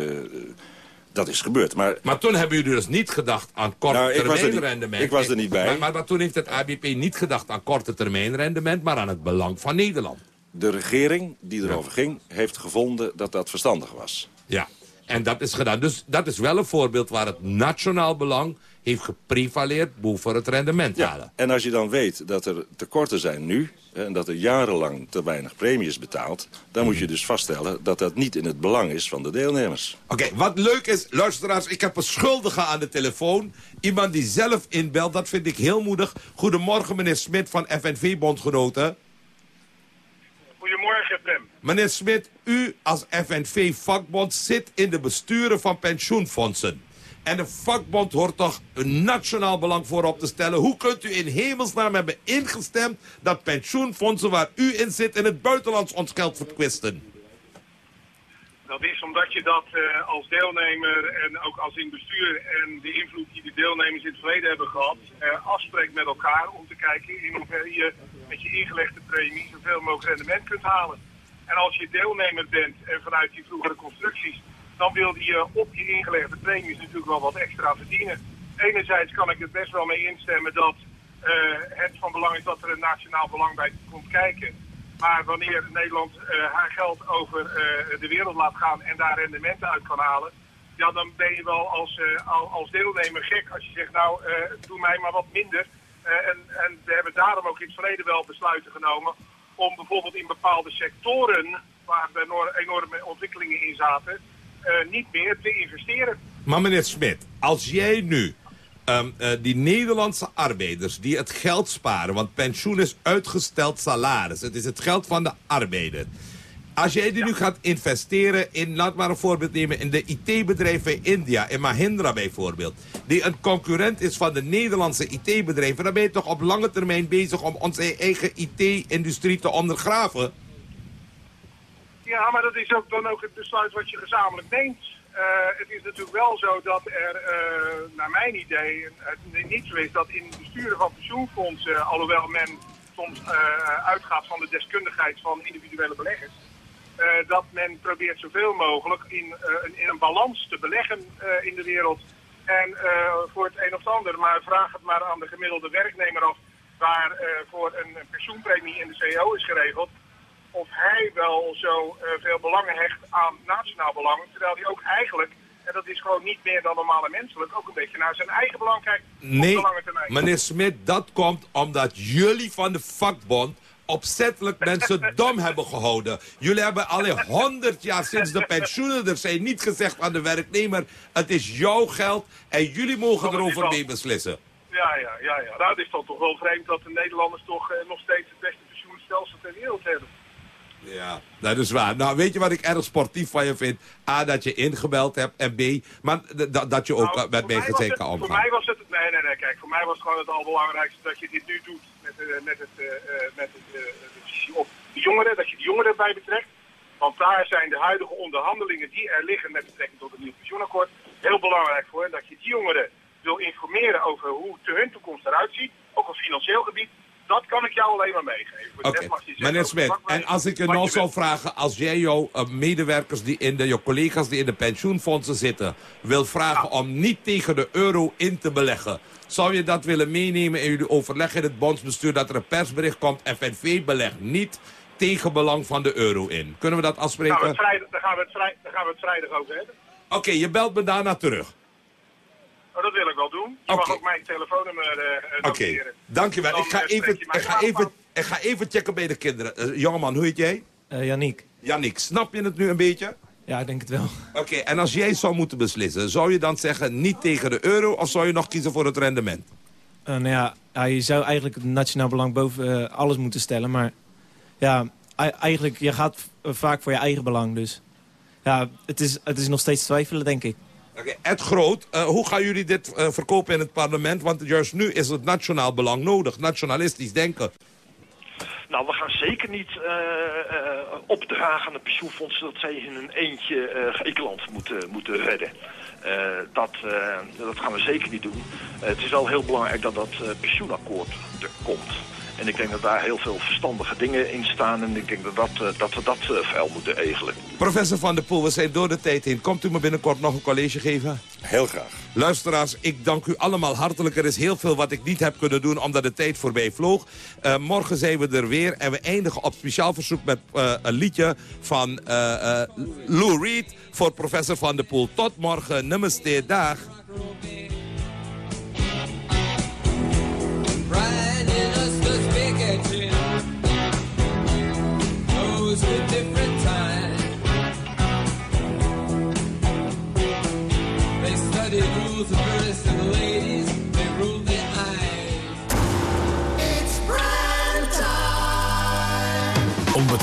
dat is gebeurd. Maar, Maar toen hebben jullie dus niet gedacht aan korte Nou, ik was er termijn niet- rendement. ik was er niet bij. Maar, maar, maar toen heeft het ABP niet gedacht aan korte termijn rendement, maar aan het belang van Nederland. de regering die erover ging, heeft gevonden dat dat verstandig was. Ja, en dat is gedaan. Dus dat is wel een voorbeeld waar het nationaal belang heeft geprevaleerd boven het rendement halen. En als je dan weet dat er tekorten zijn nu... hè, en dat er jarenlang te weinig premie is betaald... dan moet je dus vaststellen dat dat niet in het belang is van de deelnemers. Oké, wat leuk is, luisteraars, ik heb een schuldige aan de telefoon. Iemand die zelf inbelt, dat vind ik heel moedig. Goedemorgen, meneer Smit van FNV-bondgenoten. Goedemorgen, Prem. Meneer Smit, u als FNV-vakbond zit in de besturen van pensioenfondsen. En de vakbond hoort toch een nationaal belang voorop te stellen. Hoe kunt u in hemelsnaam hebben ingestemd dat pensioenfondsen waar u in zit in het buitenlands ons geld verkwisten? Dat is omdat je dat eh, als deelnemer en ook als in bestuur en de invloed die de deelnemers in het verleden hebben gehad, eh, afspreekt met elkaar om te kijken in hoeverre je met je ingelegde premie zoveel mogelijk rendement kunt halen. En als je deelnemer bent en vanuit die vroegere constructies, dan wilde je op je ingelegde premies natuurlijk wel wat extra verdienen. Enerzijds kan ik er best wel mee instemmen dat eh, het van belang is dat er een nationaal belang bij komt kijken. Maar wanneer Nederland eh, haar geld over eh, de wereld laat gaan en daar rendementen uit kan halen, ja, dan ben je wel als, eh, al- als deelnemer gek als je zegt, nou, eh, doe mij maar wat minder. Eh, en, en we hebben daarom ook in het verleden wel besluiten genomen om bijvoorbeeld in bepaalde sectoren, waar er enorm- enorme ontwikkelingen in zaten, eh, niet meer te investeren. Maar meneer Smit, als jij nu ehm, eh, die Nederlandse arbeiders die het geld sparen... want pensioen is uitgesteld salaris, het is het geld van de arbeider... Als jij die nu gaat investeren in, laat maar een voorbeeld nemen... in de IT-bedrijven in India, in Mahindra bijvoorbeeld... die een concurrent is van de Nederlandse IT-bedrijven... dan ben je toch op lange termijn bezig om onze eigen IT-industrie te ondergraven? Ja, maar dat is ook dan ook het besluit wat je gezamenlijk neemt. Eh, het is natuurlijk wel zo dat er, eh, naar mijn idee, het niet zo is dat in het besturen van pensioenfondsen, alhoewel men soms eh, uitgaat van de deskundigheid van individuele beleggers, eh, dat men probeert zoveel mogelijk in, eh, een, in een balans te beleggen eh, in de wereld. En eh, voor het een of het ander, maar vraag het maar aan de gemiddelde werknemer af, waar eh, voor een pensioenpremie in de CEO is geregeld, of hij wel zo eh, veel belangen hecht aan nationaal belang, terwijl hij ook eigenlijk, en dat is gewoon niet meer dan normale menselijk, ook een beetje naar zijn eigen belang kijkt op Nee, de lange termijn. meneer Smit, dat komt omdat jullie van de vakbond opzettelijk mensen dom hebben gehouden. Jullie hebben al honderd jaar sinds de pensioenen er zijn niet gezegd aan de werknemer... het is jouw geld en jullie mogen is erover mee beslissen. Ja, ja, ja, ja. Nou, het is dan toch wel vreemd dat de Nederlanders toch eh, nog steeds het beste pensioenstelsel ter wereld hebben. Ja, dat is waar. Nou, weet je wat ik erg sportief van je vind? A, dat je ingebeld hebt en B, maar dat je ook Nou, met mij gezegd kan Voor mij was het, nee, nee, nee, kijk, voor mij was het gewoon het allerbelangrijkste dat je dit nu doet met, eh, met, het, eh, met het, op de jongeren, dat je de jongeren bij betrekt. Want daar zijn de huidige onderhandelingen die er liggen met betrekking tot het nieuwe pensioenakkoord heel belangrijk voor. En dat je die jongeren wil informeren over hoe hun toekomst eruit ziet, ook op financieel gebied. Dat kan ik jou alleen maar meegeven. Je zeggen meneer Smit, en als ik je nou je zou wilt. vragen... als jij jouw eh, medewerkers, die in de, jouw collega's die in de pensioenfondsen zitten... wil vragen om niet tegen de euro in te beleggen... zou je dat willen meenemen in jullie overleg in het bondsbestuur... dat er een persbericht komt, FNV belegt niet tegen belang van de euro in. Kunnen we dat afspreken? het vrijdag, daar, gaan we het vrij, daar gaan we het vrijdag over hebben. Oké, je belt me daarna terug. Ik wel doen. Je mag ook mijn telefoonnummer eh eh, Oké, dankjewel. Dan, Ik ga, eh, even, ik, ga even, ik ga even checken bij de kinderen. Eh, jongeman, hoe heet jij? Uh, Yannick. Yannick, snap je het nu een beetje? Ja, ik denk het wel. Oké, en als jij zou moeten beslissen, zou je dan zeggen niet tegen de euro of zou je nog kiezen voor het rendement? Uh, nou ja, ja, je zou eigenlijk het nationaal belang boven uh, alles moeten stellen. Maar ja, eigenlijk, je gaat vaak voor je eigen belang. Dus ja, het is, het is nog steeds twijfelen, denk ik. Oké, Ed Groot, uh, hoe gaan jullie dit uh, verkopen in het parlement? Want juist nu is het nationaal belang nodig, nationalistisch denken. Nou, we gaan zeker niet uh, uh, opdragen aan de pensioenfondsen dat zij in hun eentje uh, Griekenland moeten, moeten redden. Dat, dat gaan we zeker niet doen. Het is wel heel belangrijk dat dat pensioenakkoord er komt. En ik denk dat daar heel veel verstandige dingen in staan. En ik denk dat, dat, dat we dat uh, vuil moeten regelen. Professor Van der Poel, we zijn door de tijd heen. Komt u me binnenkort nog een college geven? Heel graag. Luisteraars, ik dank u allemaal hartelijk. Er is heel veel wat ik niet heb kunnen doen omdat de tijd voorbij vloog. Uh, morgen zijn we er weer en we eindigen op speciaal verzoek met uh, een liedje van uh, Lou Reed voor professor Van der Poel. Tot morgen, namaste, dag. A different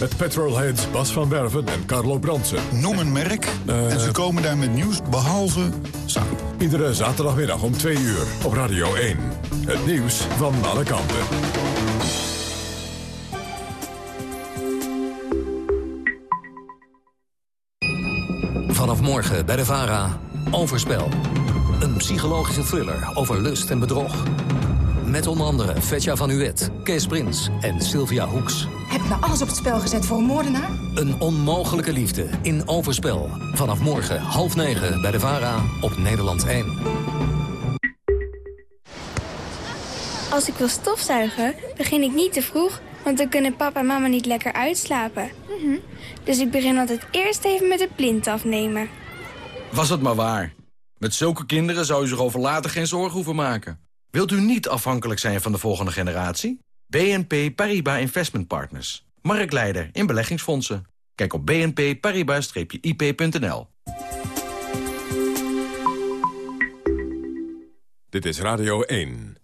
Met petrolheads Bas van Werven en Carlo Bransen. Noem een merk uh, en ze komen daar met nieuws behalve samen. Iedere zaterdagmiddag om 2 uur op Radio 1. Het nieuws van alle kanten. Vanaf morgen bij de VARA. Overspel. Een psychologische thriller over lust en bedrog. Met onder andere Fetja van Uwet, Kees Prins en Sylvia Hoeks. Heb ik nou alles op het spel gezet voor een moordenaar? Een onmogelijke liefde in Overspel. Vanaf morgen half negen bij de VARA op Nederland 1. Als ik wil stofzuigen, begin ik niet te vroeg, want dan kunnen papa en mama niet lekker uitslapen. Dus ik begin altijd eerst even met het plint afnemen. Was het maar waar. Met zulke kinderen zou u zich over later geen zorgen hoeven maken. Wilt u niet afhankelijk zijn van de volgende generatie? BNP Paribas Investment Partners. Marktleider in beleggingsfondsen. Kijk op bnpparibas-ip.nl. Dit is Radio 1.